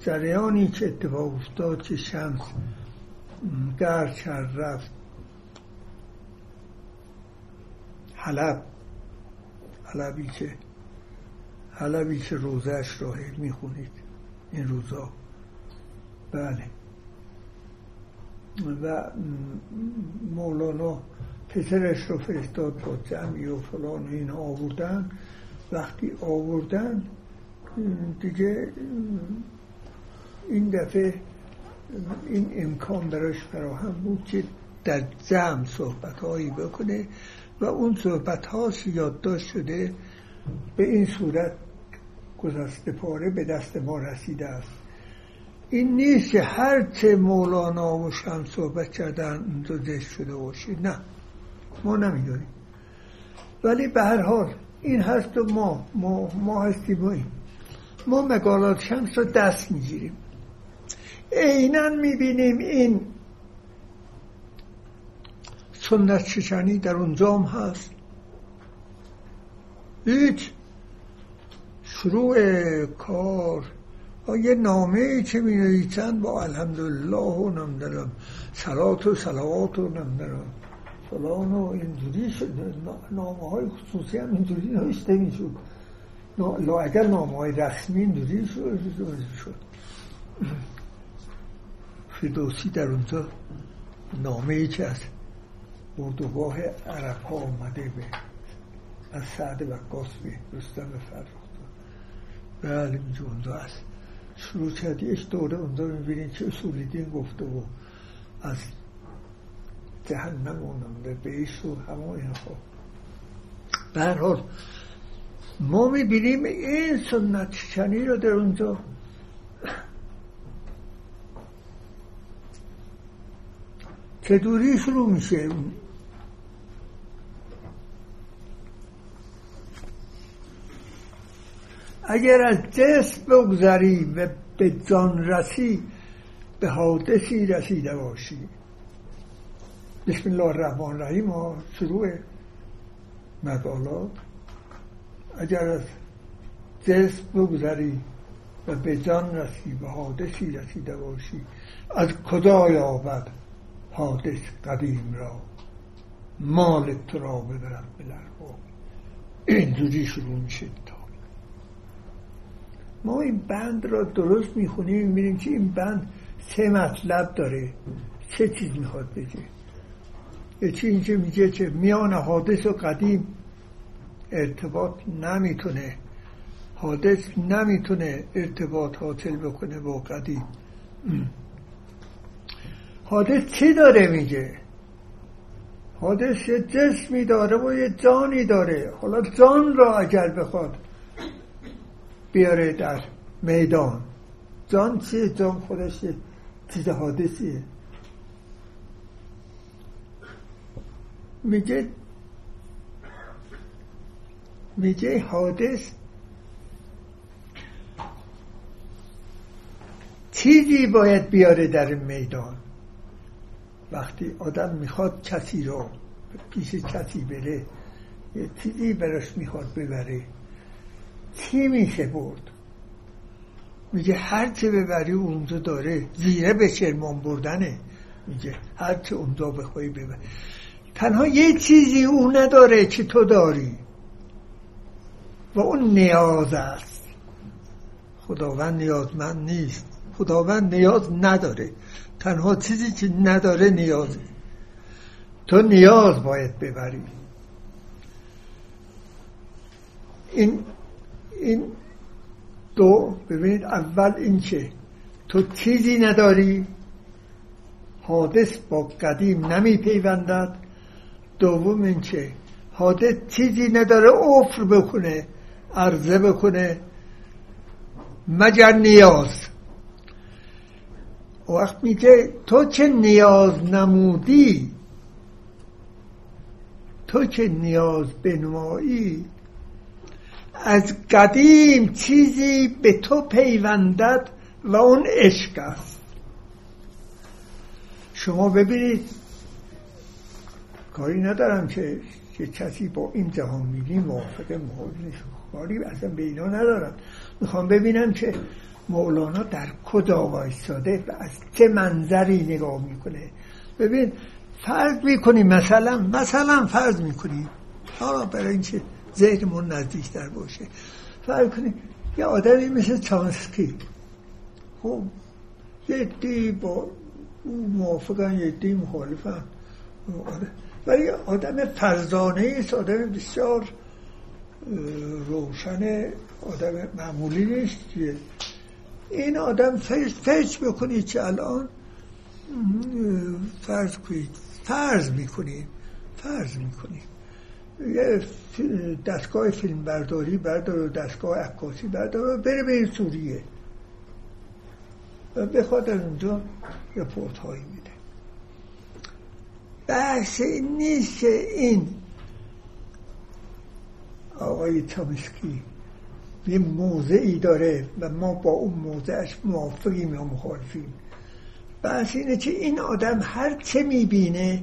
A: جریانی که اتفاق افتاد که شمس در کرد رفت حلب حلبی که حلبی که روزش را می‌خونید این روزا. بله. و مولانا پسرش رو فرستاد با جمعی و فلان این آوردن. وقتی آوردن دیگه این دفعه این امکان براش فراهم بود که در جمع صحبت هایی بکنه و اون صحبت ها یادداشت شده به این صورت گذشته پاره به دست ما رسیده است. این نیست که هر چه مولانا و شم صحبت کردن اونجا شده باشه. نه ما نمی‌دونیم. ولی به هر حال این هست و ما ما, ما هستیم و این. ما مقالات شمس رو دست می‌گیریم. عینا می‌بینیم این سنت چشنی در اونجام هست. هیچ شروع کار. یه نامه ای می نویسن با الحمدلله و نمی‌دونم. سلات و سلوات و نمی‌دونم. فلان و اینجوری شد. نامه های خصوصی هم اینجوری نوشته می‌شد. اگر نامه های رسمی اینجوری شد فردوسی در اونجا نامه ای که از اردوگاه عرب ها آمده به از سعد وقاص به رستم فرخ بله اینجا اونجا هست شروع کردی یک دوره اونجا می‌بینید که اصولی دین گفته و از جهنم اونم به بیش و همه این خواه برحال ما می‌بینیم این سنت چنی رو در اونجا چه دوری شروع میشه اگر از جسم بگذری و به جان رسی به حادثی رسیده باشی. بسم الله الرحمن الرحیم. ها شروع مقالات اگر از جسم بگذری و به جان رسی به حادثی رسیده باشی از کجا یابد حادث قدیم را؟ مال تو را ببرد به اینجوری شروع میشه. ما این بند را درست می‌خونیم می‌بینیم که این بند سه مطلب داره. سه چیز می‌خواد بگه. یه چیزی که میگه که میان حادث و قدیم ارتباط نمی‌تونه. حادث نمی‌تونه ارتباط حاصل بکنه با قدیم. حادث چی داره میگه؟ حادث یه جسمی داره و یه جانی داره. حالا جان را اگر بخواد بیاره در میدان. جان چیه؟ جان خودش چیز حادثیه. میگه میگه حادث چیزی باید بیاره در میدان. وقتی آدم می‌خواد کسی رو پیش کسی بره یه چیزی براش می‌خواد ببره. چی میشه برد. میگه هر چه ببری اونجا داره زیره به شرمان بردنه. میگه هر چه اونجا بخوای ببری تنها یه چیزی او نداره که تو داری. و اون نیاز است. خداوند نیازمند نیست. خداوند نیاز نداره. تنها چیزی که نداره نیازه. تو نیاز باید ببری. این این دو ببینید اول این که تو چیزی نداری حادث با قدیم نمی پیوندد دوم این که حادث چیزی نداره افر بکنه عرضه بکنه مگر نیاز؟ وقت میگه تو چه نیاز نمودی؟ تو چه نیاز بنمایی؟ از قدیم چیزی به تو پیوندد و اون عشق است. شما ببینید کاری ندارم که که کسی با این جهان میگی موافق نیست. کاری اصلا به اینا ندارم. می‌خوام ببینم که مولانا در کجا وایستاده و از چه منظری نگاه می‌کنه. ببین فرض می‌کنی مثلا مثلا فرض می‌کنی. حالا برای اینکه ذهنمون نزدیکتر باشه. فرض کنید یه آدمی مثل چانسکی خب یه دی با او موافقن یه دی مخالفن. ولی آدم فرزانه است آدم بسیار روشن آدم معمولی نیست. این آدم فکر بکنید که الان فرض کنید فرض می‌کنید فرض می‌کنید. یه دستگاه فیلم برداری بردار و دستگاه عکاسی بردار و بره به سوریه. و بخواد اونجا رپورت هایی میده. بحث این نیست که این آقای چامسکی یه موضعی داره و ما با اون موضعش موافقیم یا مخالفیم. بحث اینه که این آدم هر چه می‌بینه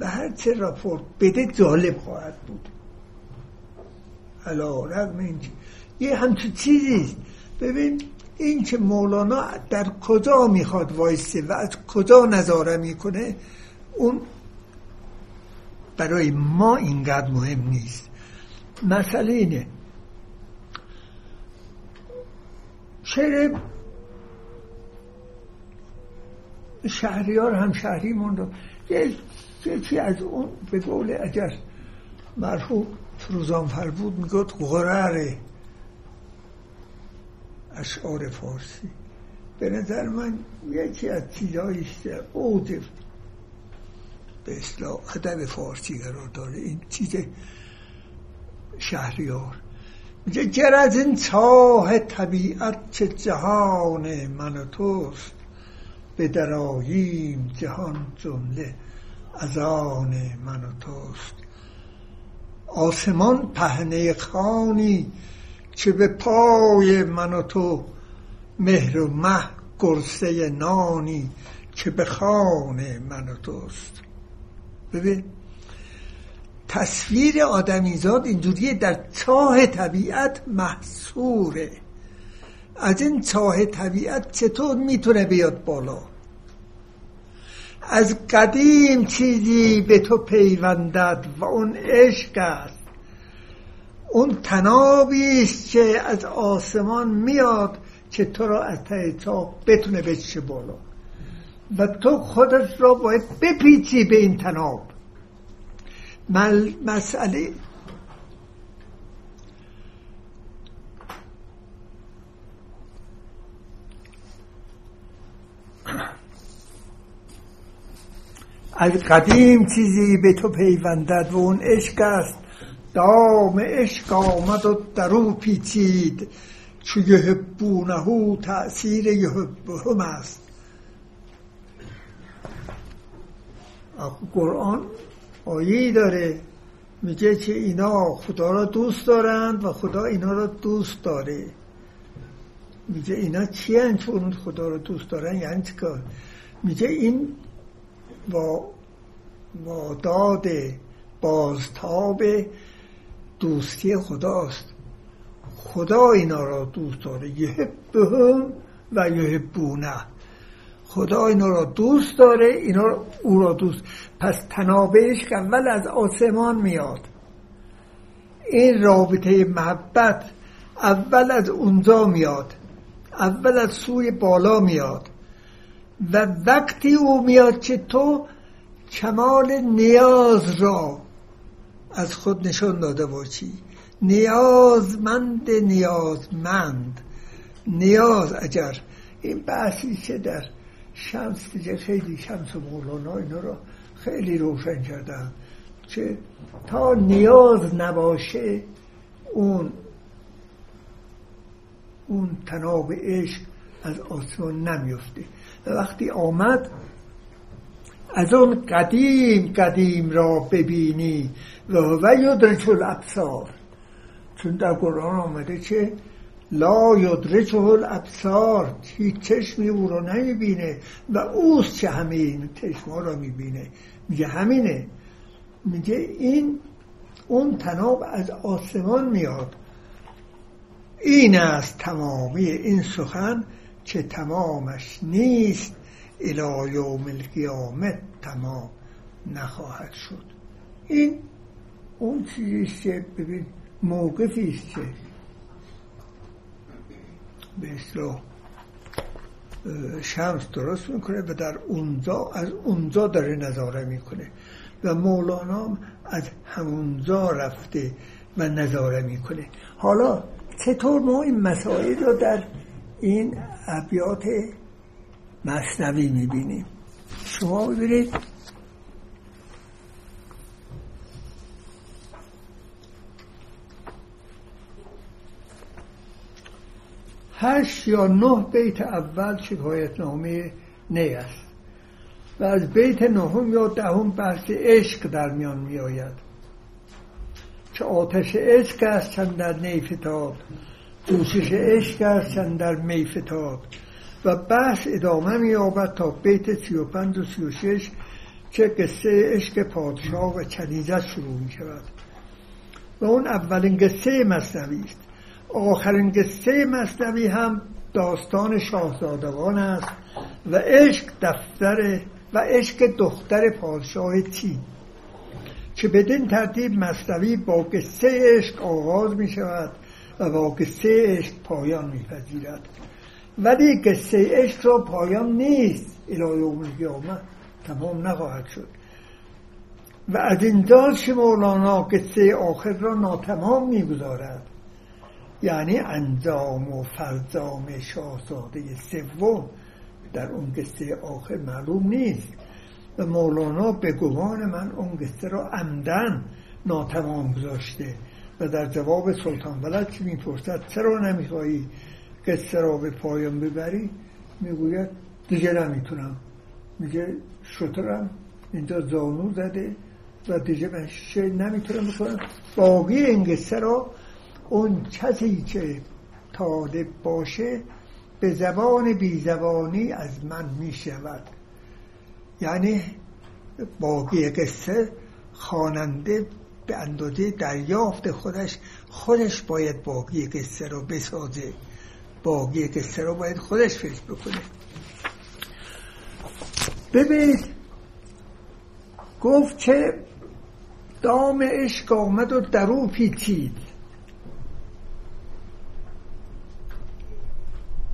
A: و هر چه راپورت بده جالب خواهد بود. علا رقم این یه همچون چیزی ببین این که مولانا در کجا می‌خواد وایسته و از کجا نظاره می‌کنه اون برای ما اینقدر مهم نیست. مسئله اینه. شعر شهریار هم شهریمون رو یه یکی از اون به قول اگر مرحوم فروزانفر بود می‌گفت غرر اشعار فارسی. به نظر من یکی از چیزهایش در اوج به اصلاح ادب فارسی قرار داره این چیز شهریار. میگه گر از این چاه طبیعت چه جهان من و توست به دراییم جهان جمله. از آن من و توست. آسمان پهنه خانی چه به پای من و تو مهر و مه گرسه نانی که به خانه من و توست. ببین تصویر آدمیزاد اینجوری در چاه طبیعت محصوره. از این چاه طبیعت چطور می‌تونه بیاد بالا؟ از قدیم چیزی به تو پیوندد و اون عشق است. اون تنابی است که از آسمان میاد که تو را از ته چاه بتونه بچه بالا. و تو خودت را باید بپیچی به این تناب. مسئله از قدیم چیزی به تو پیوندد و اون عشق است. دام عشق آمد و درو پیچید. چو یحبونه تأثیر یحبهم است. قرآن آیه داره. میگه که اینا خدا را دوست دارند و خدا اینا را دوست داره. میگه اینا چی چون خدا را دوست دارن؟ یعنی چیکار؟ میگه این با داد بازتاب دوستی خداست. خدا اینا را دوست داره. یحبهم و یحبونه. خدا اینا را دوست داره اینا او را دوست پس تنابش که اول از آسمان میاد. این رابطه محبت اول از اونجا میاد. اول از سوی بالا میاد. و وقتی او میاد که تو کمال نیاز را از خود نشان داده باشی. نیازمند نیازمند. نیاز اگر این بحثی که در شمس دیگه خیلی شمس و مولانا اینا رو خیلی روشن کردن که تا نیاز نباشه اون اون تناب عشق از آسمان نمیفته و وقتی آمد از اون قدیم قدیم را ببینی و و یدرک الابصار. چون در قرآن آمده که لا یدرکه الابصار هیچ چشمی او رو نمی‌بینه و اوست که همه این چشما رو می‌بینه. میگه همینه. میگه این اون تناب از آسمان میاد. این است تمامی این سخن که تمامش نیست. الى یوم القیامت تمام نخواهد شد. این اون چیزیست که ببین موقفی که به اصلاح شمس درست می‌کنه و در اونجا از اونجا داره نظاره می‌کنه و مولانا از همونجا رفته و نظاره می‌کنه. حالا چطور ما این مسائل رو در این ابیات مصنوی می‌بینیم شما ببینید هشت یا نه بیت اول شکایت نامه نی است. و از بیت نهم یا دهم بحث عشق در میان می آید که آتش عشق است چند در نی فتاد. دوشش عشق است چند در می فتاد. و بحث ادامه می آبد تا بیت سی و پنج و سی و شش که قصه عشق پادشاه و چنیزت شروع می شود و اون اولین قصه مصنوی است. آخرین قصه مصنوی هم داستان شاهزادگان است و عشق دفتر و عشق دختر پادشاه چین که بدین ترتیب مصنوی با قصه عشق آغاز می شود و با قصه عشق پایان می پذیرد ولی قصه عشق را پایان نیست الهی یوم القیامت تمام نخواهد شد. و از این که مولانا قصه آخر را ناتمام می‌گذارد. یعنی انجام و فرزام شاهزاده سوم در اون قصه آخر معلوم نیست. و مولانا به گمان من اون قصه را عمدن ناتمام گذاشته و در جواب سلطان ولد که می‌پرسد چرا نمی‌خواهی قصه را به پایان ببری می‌گوید دیگه نمی‌تونم. میگه شطرم اینجا زانو زده و دیگه من نمی‌تونم بکنم. باقی این قصه را اون کسی که طالب باشه به زبان بیزبانی از من می‌شود. یعنی باقی قصه خواننده به اندازه دریافت خودش خودش باید باقی قصه رو بسازه. باقی قصه رو باید خودش فکر بکنه. ببینید گفت که دام عشق آمد و درو پیچید.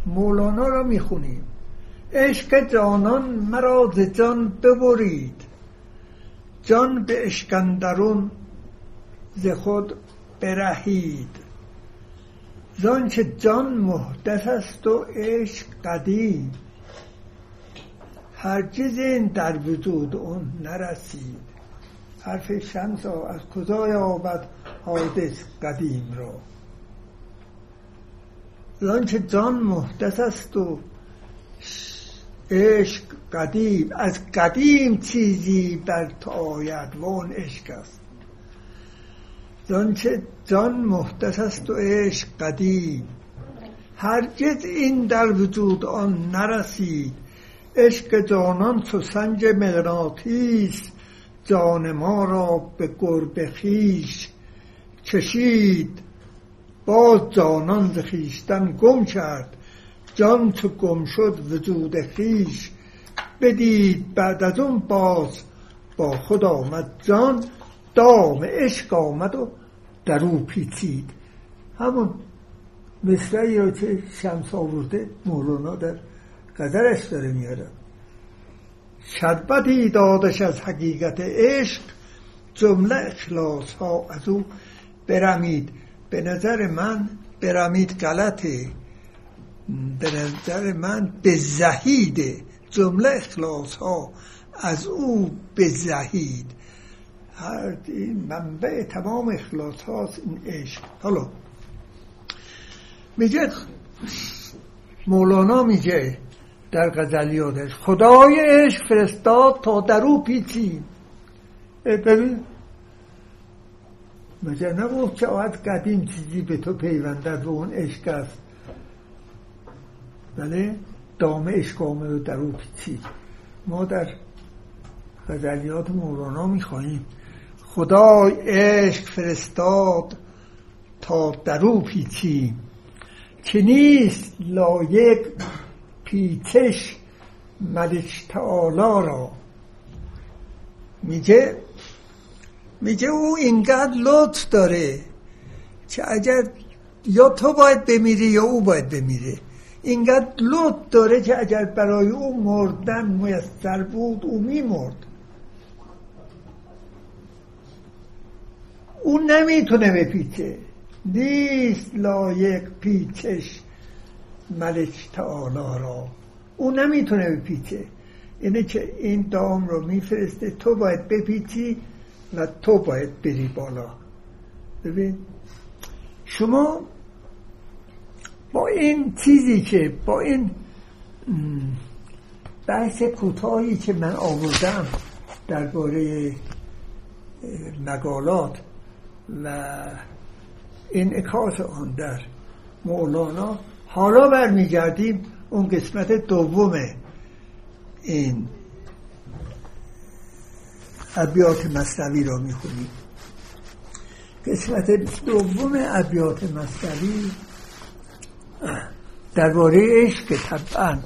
A: مولانا را می‌خونیم. عشق جانان مرا ز جان ببرید. جان به اشکندرون ز خود برهید. زان که جان محدث است و عشق قدیم. هرگز این در وجود اون نرسید. حرف شمس از کجا یابد حادث قدیم را؟ زانچه جان محدث است و عشق قدیم. از قدیم چیزی بر تو آید و اون عشق است. زانچه جان محدث است و عشق قدیم. هرگز این در وجود آن نرسید. عشق جانان چو سنج مغناطیس جان ما را به گرب خیش کشید. باز جانان ز خویشتن گم کرد. جان چو گم شد وجود خیش بدید بعد از اون باز با خود آمد جان. دام عشق آمد و در او پیچید. همون مصرعی رو که شمس آورده مولانا در قدرش داره میاره. شربتی دادش از حقیقت عشق جمله اخلاص ها از او برمید. به نظر من برمید غلطه به نظر من به زهیده جمله اخلاص ها از او به زهید. هر منبع تمام اخلاص هاست این عشق. حالا میگه مولانا میگه در غزلیاتش خدای عشق فرستاد تا در او پیچیم ببین مگر نگفت که قدیم چیزی به تو پیوندد و اون عشق است؟ بله دام عشق آمد و در او پیچید. ما در غزلیات مولانا می‌خواهیم خدای عشق فرستاد تا در او پیچیم که نیست لایق پیچش ملک تعالی را. میگه میگه او اینقدر لطف داره که اگر یا تو باید بمیری یا او باید بمیره. اینقدر لطف داره که اگر برای او مردن میسر بود او میمرد. او نمی‌تونه بپیچه. نیست لایق پیچش ملک تعالی را. او نمی‌تونه بپیچه. اینه که این دام رو میفرسته تو باید بپیچی و تو باید بری بالا. ببین شما با این چیزی که با این بحث کوتاهی که من آوردم درباره مقالات و انعکاس آن در مولانا. حالا برمیگردیم اون قسمت دوم این ابیات مصنوی را می‌خونیم. قسمت دوم ابیات مصنوی درباره عشق طبعا.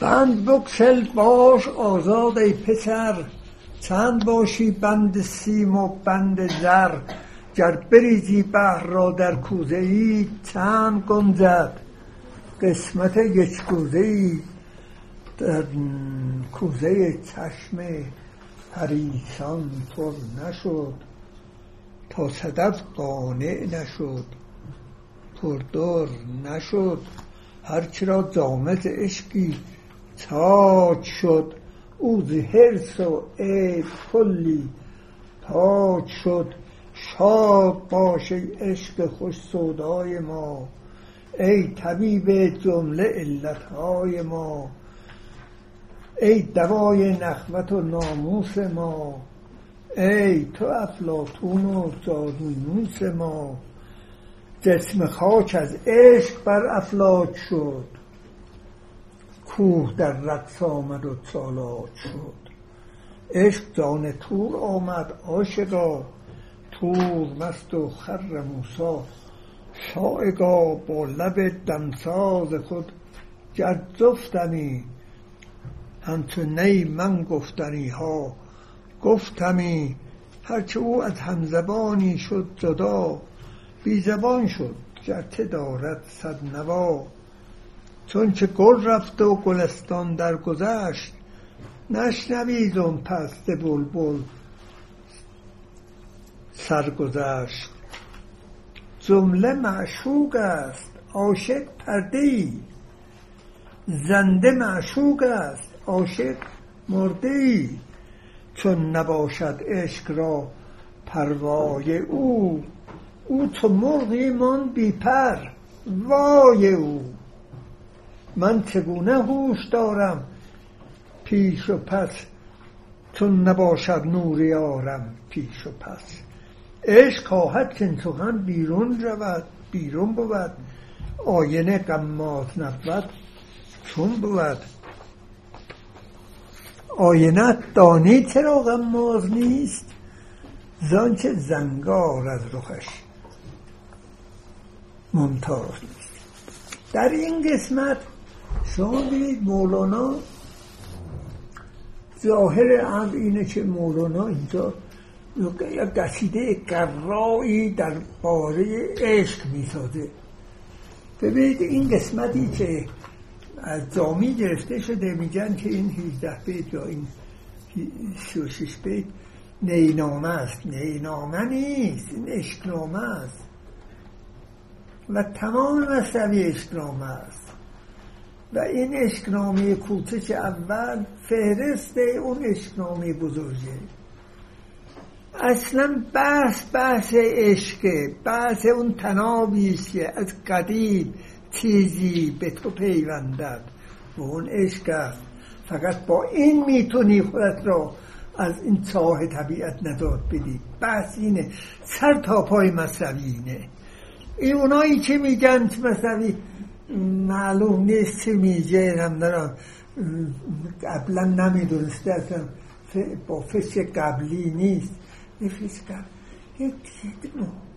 A: بند بکسل باش آزاد ای پسر. چند باشی بند سیم و بند زر؟ گر بریزی بحر را در کوزه ای چند گنجد؟ قسمت یک کوزه ای در کوزه چشم پریشان پر نشد تا صدف قانع نشد پردر نشد هرچی را جامت عشقی تاج شد. او هرس و عیب کلی تاج شد. شاد باشه عشق خوش سودای ما. ای طبیب جمله علتهای ما. ای دوای نخوت و ناموس ما. ای تو افلاتون و جادونوس ما. جسم خاک از عشق بر افلاک شد. کوه در رقص آمد و چالاک شد. عشق جان تور آمد عاشقا. تور مست و خر موسا شایگا با لب دمساز خود جزفتمی همچو نی من گفتنی ها گفتمی. هرچه او از همزبانی شد جدا بی زبان شد گرچه دارد صد نوا. چون که گل رفت و گلستان در گذشت نشنوید اون پست بلبل سرگذشت. جمله معشوق است عاشق پرده ای زنده معشوق است عاشق مرده ای چون نباشد عشق را پروای او او تو مرغی من بی پر وای او. من چگونه هوش دارم؟ پیش و پس چون نباشد نور یارم پیش و پس. عشق خواهد که سخن بیرون رود بیرون بود. آینه قماز نبود چون بود. آینت دانی چرا غماز نیست؟ زانچه زنگار از رخش ممتاز نیست. در این قسمت شما ببینید مولانا ظاهر امر اینه که مولانا اینجا یک قصیده قرایی در باره عشق می‌سازه. ببینید این قسمتی که از جامی گرفته شده میگن که این 18 بیت یا این 36 بیت نینامه است. نینامه نیست این عشقنامه است. و تمام مصنوی عشقنامه است. و این عشقنامه کوچک اول فهرست اون عشقنامه بزرگه. اصلا بحث بحث عشقه بحث اون تنابی که از قدیم چیزی به تو پیوندد. و اون عشق فقط با این می‌تونی خودت را از این چاه طبیعت نجات بدی. بحث اینه. سر تا پای مصروی اینه. این اونایی که میگن مصروی؟ معلوم نیست چه میگه نمی‌دونم قبلا نمی‌دونسته اصلا. با فش قبلی نیست. فش قبلی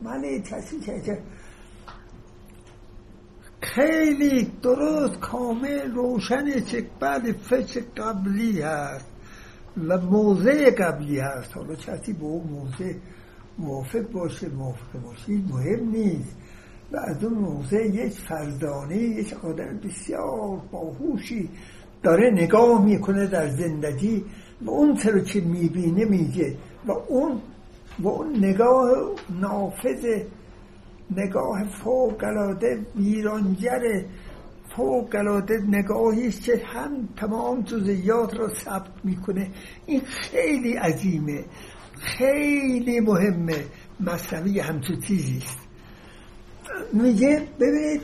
A: مالی کسی که خیلی درست کامل روشن که بعد فچ قبلی هست و موضع قبلی هست. حالا کسی به اون موضع موافق باشه موافق باشه مهم نیست. و از اون موضع یک فردانه یک آدم بسیار باهوشی داره نگاه می‌کنه در زندگی و اون رو که می‌بینه میگه و اون و اون نگاه نافذ نگاه فوقلاده ویرانگر فوقلاده نگاهی که هم تمام جزئیات را ثبت می‌کنه. این خیلی عظیمه خیلی مهمه. مصنوی همچون چیزی است. میگه ببینید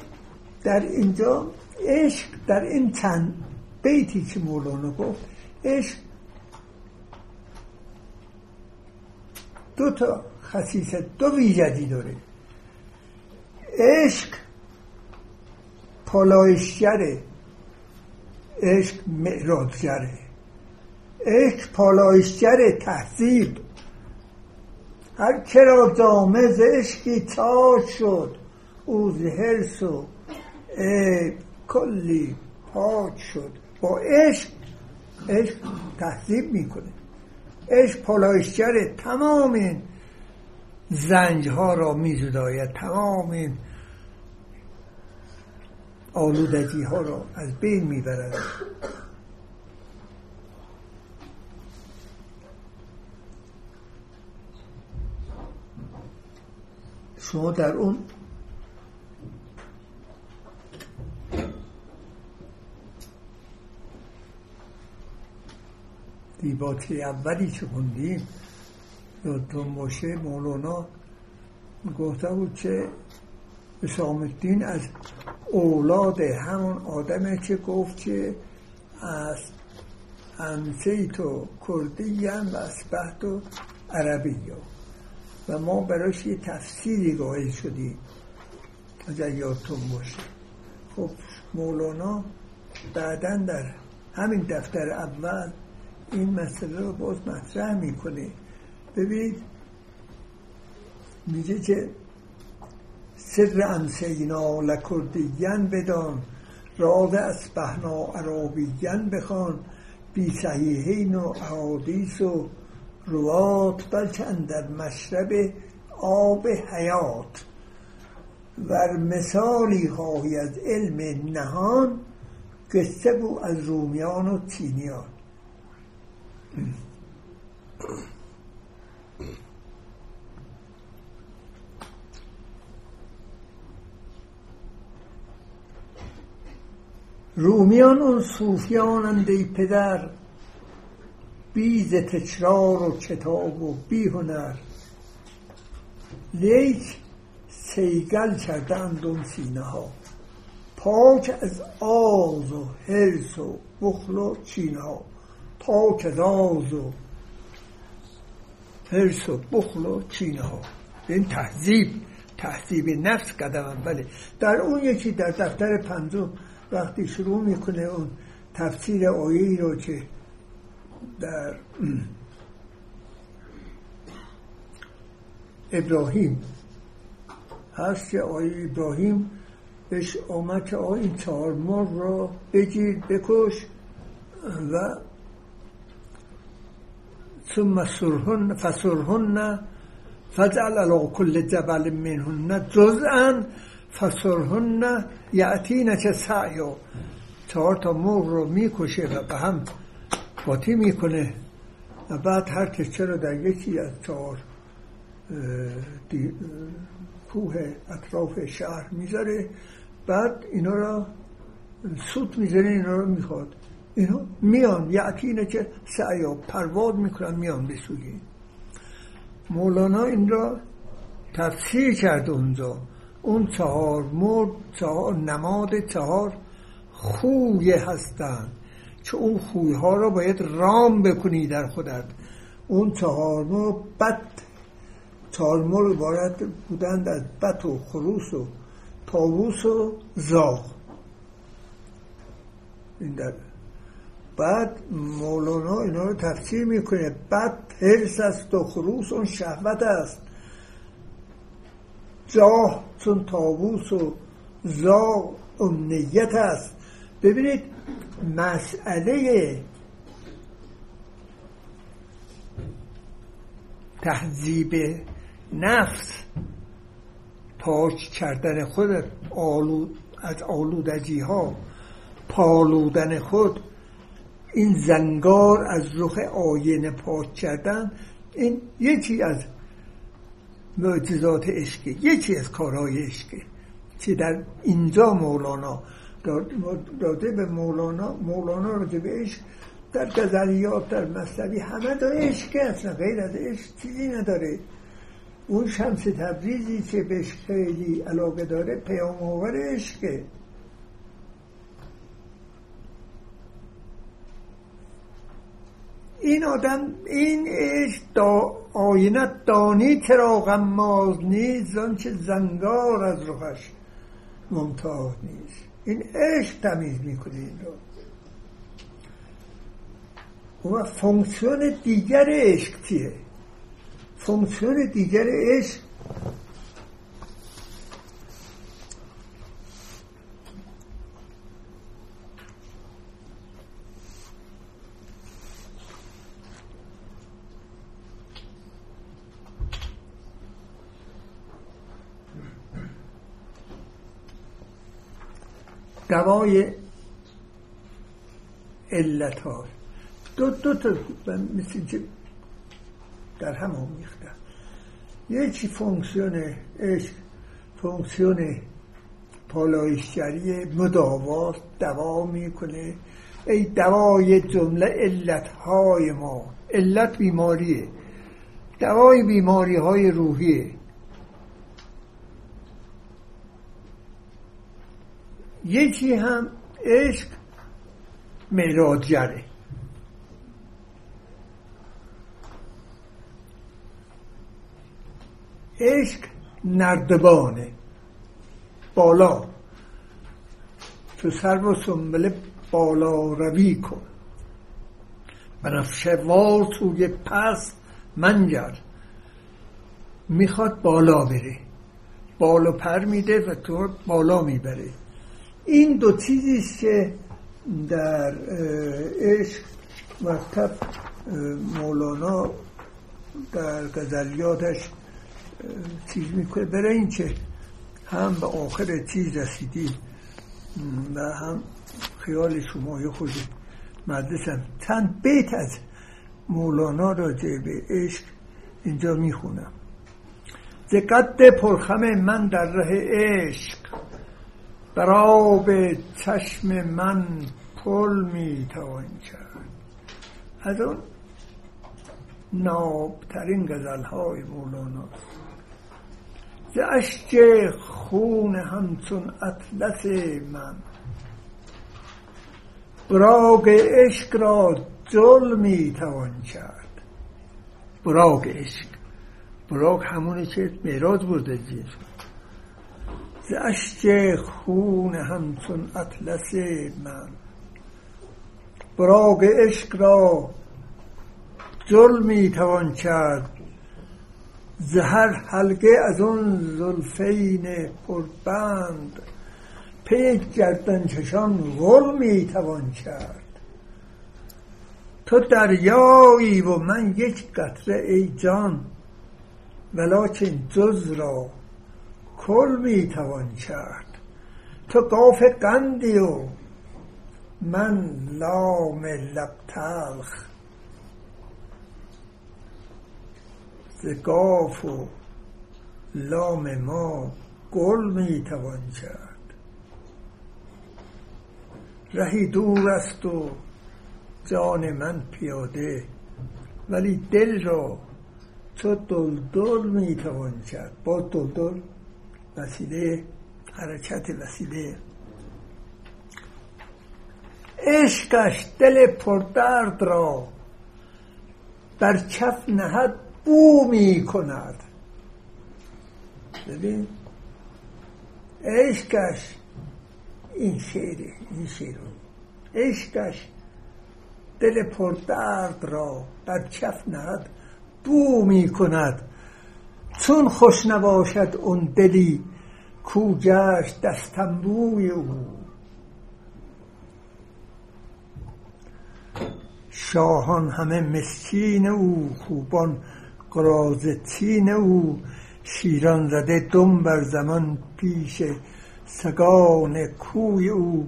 A: در اینجا عشق در این چند بیتی که مولانا گفت عشق دو تا خصیصه دو ویژگی داره. عشق پالایشگره عشق معراجگره. عشق پالایشگر تهذیب هر کرا جامه ز عشقی تاج شد. او حرس و کلی پاک شد. با عشق عشق تهذیب می‌کنه. عشق پالایشگر تمام این زنج ها را میزداید. تمام این آلودگی ها را از بین می‌برد. شما در اون دیباتی اولی که خوندیم یادتون باشه مولانا گفته بود که اسلام الدین از اولاد همون آدمه که گفت که از تو کردی هم و اسبحت و عربی و ما براش یه تفسیری قائل شدیم اگر یادتون باشه خب مولانا بعدا در همین دفتر اول این مسئله رو باز مطرح می‌کنه. ببینید میگه که سر انسینا لکردیین بدان راز اسبحنا عربیین بخوان بی صحیحین و احادیث و روات بلکه اندر مشرب آب حیات. و مثالی خواهی از علم نهان قصه بو از رومیان و چینیان. رومیان اون صوفیانند ای پدر. بی ز تکرار و کتاب و بی هنر. لیک صیقل کرده‌اند اون سینه ها پاک از آز و حرص و بخل و کینه ها پاک از آز و حرص و بخل و کینه ها. این تهذیب تهذیب نفس قدم بله در اون یکی در دفتر پنجم وقتی شروع می‌کنه اون تفسیر آیه رو که در ابراهیم هست که آیه ابراهیم بهش آمد که آقا این چهار مرغ را بگیر بکش و ثم سرهن فسرهن فجعل علی کل جبل منهن جزءا فسرهن یعتین چه سعیو. چهار تا مرغ رو می‌کشه و به هم قاطی می‌کنه. و بعد هر کشه رو در یکی از چهار کوه اطراف شهر می‌ذاره بعد اینا را سوت می‌زنه اینا رو می‌خواد. اینا میان یعتینه که سعیا پرواز می‌کنن میان به سوی مولانا این را تفسیر کرد اونجا. اون چهار مرد چهار نماد چهار خوی هستند. که اون خوی ها را باید رام بکنی در خودت. اون چهار مرد بد چهار مرد باید بودند از بط و خروس و تاووس و زاغ. این در بعد مولانا اینا رو تفسیر می‌کنه. بد حرس است و خروس اون شهوت است. جاه چون تاووس و زاغ اون نیت است. ببینید مسئله تهذیب نفس پاک کردن خود آلود از آلودگی ها پالودن خود این زنگار از رخ آینه پاک کردن این یکی از معجزات عشقه یکی از کارهای عشقه که در اینجا مولانا داده به مولانا مولانا رو به عشق در گذریات در مصنوی همه داره عشق اصلا غیر از عشق چیزی نداره. اون شمس تبریزی که بهش خیلی علاقه داره پیام آور عشقه. این آدم این عشق دا آینت دانی ترا غماز نیست که زنگار از روحش ممتاز نیست. این عشق تمیز می‌کنه این رو. و فونکسیون دیگر عشق چیه؟ فونکسیون دیگر عشق دوای علت ها دو, دو تا مثل در هم آمیختن یکی فونکسیون عشق فونکسیون پالایشگری مداوات دوا می‌کنه. ای دوای جمله علت های ما. علت بیماریه. دوای بیماری های روحیه. یکی هم عشق معراجره عشق نردبانه. بالا. تو سر و سنبله بالا روی کن. بنفشه وار توی پس منجر می‌خواد بالا بره. بالا پر میده و تو بالا می‌بره. این دو چیزی که در عشق مکتب مولانا در غزلیاتش چیز می‌کنه. برای اینکه هم به آخر چیز رسیدی و هم خیال شما یه خود مدرسم چند بیت از مولانا راجع به عشق اینجا می‌خونم. ز قد پرخم من در ره عشق. بر چشم من پل می‌توان کرد. از اون نابترین گزل های مولانا. ز اشک خون همچون اطلس من. براغ عشق را جل می‌توان کرد. براغ عشق. براغ همونی که میراد برده زیر. ز اشک خون همچون اطلس من. براغ عشق را جل می‌توان کرد. زهر حلقه از اون زلفین پربند پی گردن چشان غل می‌توان کرد. تو دریایی و من یک قطره ای جان ولکن جز را کل می‌توان کرد. تو قاف قندی و من لام لب تلخ ز گاف و لام ما گل می‌توان کرد. رهی دور است و جان من پیاده ولی دل را چو دلدل می‌توان کرد. با دلدل وسیله حرکت وسیله. عشقش دل پردرد را بر کف نهد بو می کند. ببین عشقش این شعره این شعر عشقش دل پردرد را بر کف نهد بو می کند. چون خوش نباشد اون دلی کو گشت دستنبوی او. شاهان همه مسکین او خوبان قرازتین او. شیران زده دم بر زمان پیش سگان کوی او.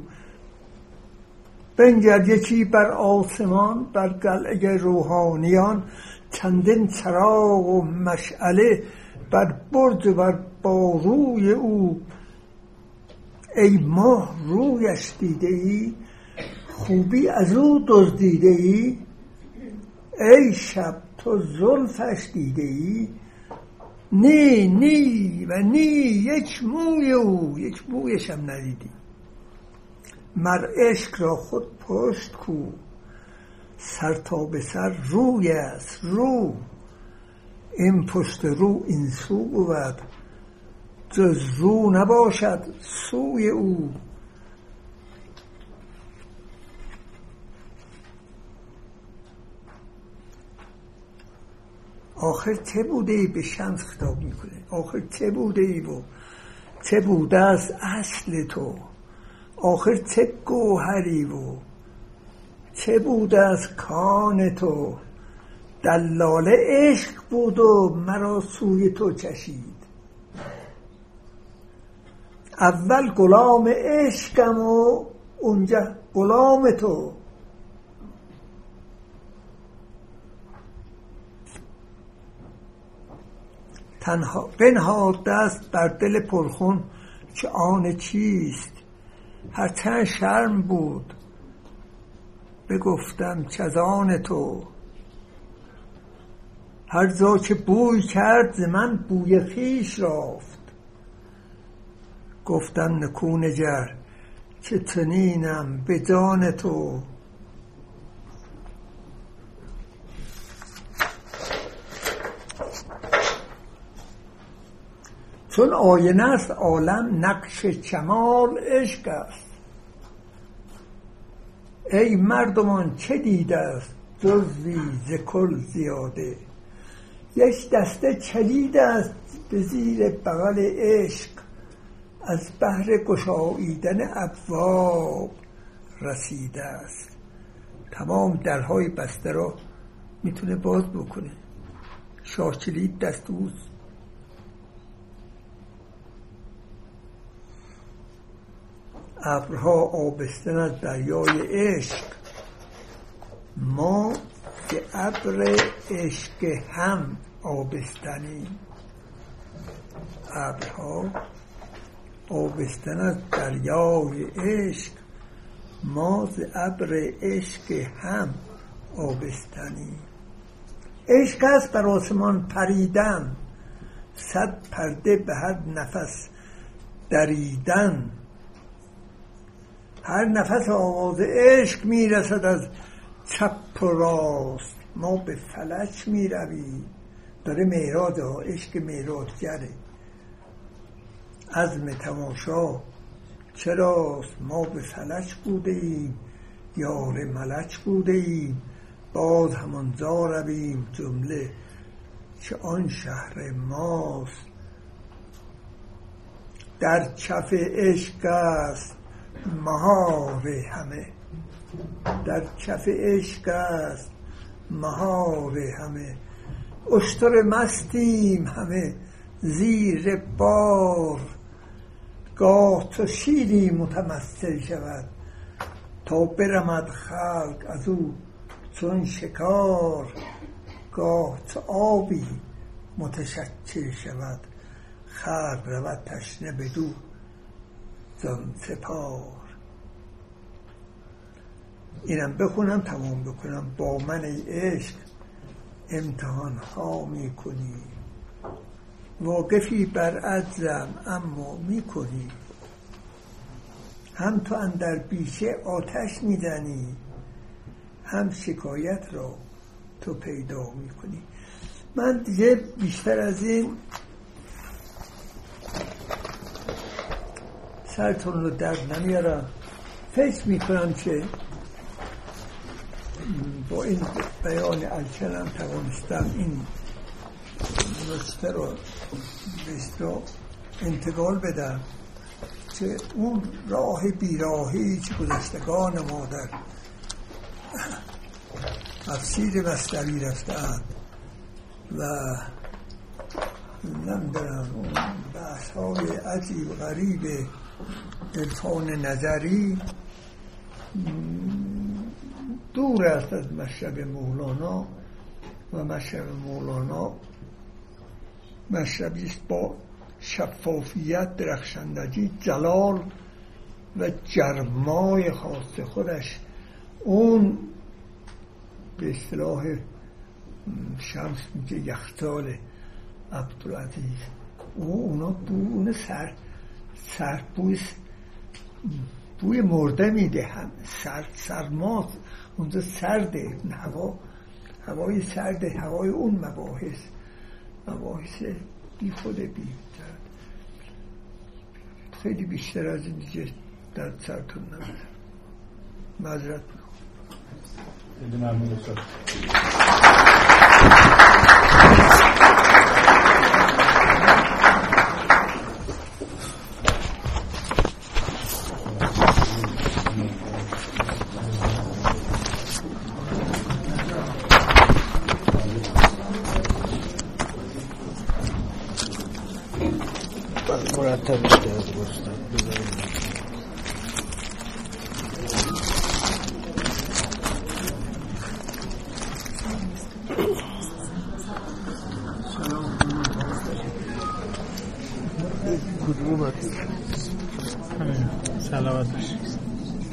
A: بنگر یکی بر آسمان بر قلعه روحانیان. چندین چراغ و مشعله بر برج و بر باروی او. ای ماه رویش دیده ای خوبی از او دزدیده ای ای شب تو زلفش دیده ای نی نی و نی یک موی او. یک مویش هم ندیدی. مر عشق را خود پشت کو. سر تا به سر روی است رو. این پشت رو این سو بود. جز رو نباشد سوی او. آخر چه بوده ای به شمس خطاب می‌کنه؟ آخر چه بوده ای و چه بوده است اصل تو؟ آخر چه گوهری و چه بوده از کان تو؟ دلال عشق بود و مرا سوی تو چشید. اول غلام عشقم و اونجا غلام تو. تنها بنهاد دست بر دل پرخون که آن چیست؟ هرچند شرم بود. بگفتم چزان تو. هر جا که بوی کرد ز من بوی خیش رافت. گفتم نکون جر که چنینم به جان تو. چون آینه است عالم نقش کمال عشق است. ای مردمان چه دیده است؟ جزوی ز کل زیاده. یک دسته چلید است به زیر بغل عشق. از بحر گشاییدن ابواب رسیده است. تمام درهای بسته را می‌تونه باز بکنه. شاه کلید دست اوست ابرها آبستن از دریای عشق. ما که ابر عشق هم آبستنیم. ابرها آبستن از دریای عشق ما ز ابر عشق هم آبستنیم. عشق است بر آسمان پریدن. صد پرده به هر نفس دریدن. هر نفس آواز عشق می‌رسد از چپ و راست. ما به فلج می‌رویم. داره میراد ها عشق میرادگره عزم تماشا. چراست؟ ما به فلج بوده ایم یار ملچ بوده ایم باز همانجا رویم. جمله که آن شهر ماست. در کف عشق است. مهار همه. در کف عشق است مهار همه. اشتر مستیم همه. زیر بار. گاه تو شیری متمثل شود. تا برمد خلق از او چون شکار. گاه تو آبی متشکل شود. خلق رود تشنه بدو. زان سپار. اینم بخونم تمام بکنم. با من ای عشق امتحان ها می‌کنی. واقفی بر عجزم اما می‌کنی. هم تو اندر بیشه آتش می‌زنی. هم شکایت را تو پیدا می‌کنی. من دیگه بیشتر از این سرتون رو در نمیارم. فکر می‌کنم که با این بیان الکلم توانستم این نسخه رو به انتقال بدم که اون راه بیراهی که گذشتگان ما در تفسیر مستوی رفتند و نمی‌دونم اون بحث های عجیب غریب عرفان نظری دور است از مشرب مولانا و مشرب مولانا مشربی است با شفافیت درخشندگی جلال و جرمای خاص خودش. اون به اصطلاح شمس میگه یختال عبدالعزیز. او اونا اون سر سربوی بوی مرده میده هم. سر سرما اونجا سرده هوا. هوای سرد هوای اون مباحث. مباحث بی خود بی. خیلی بیشتر از این دیگه در سرتون نمیدم معذرت ممنون.
B: مرتب از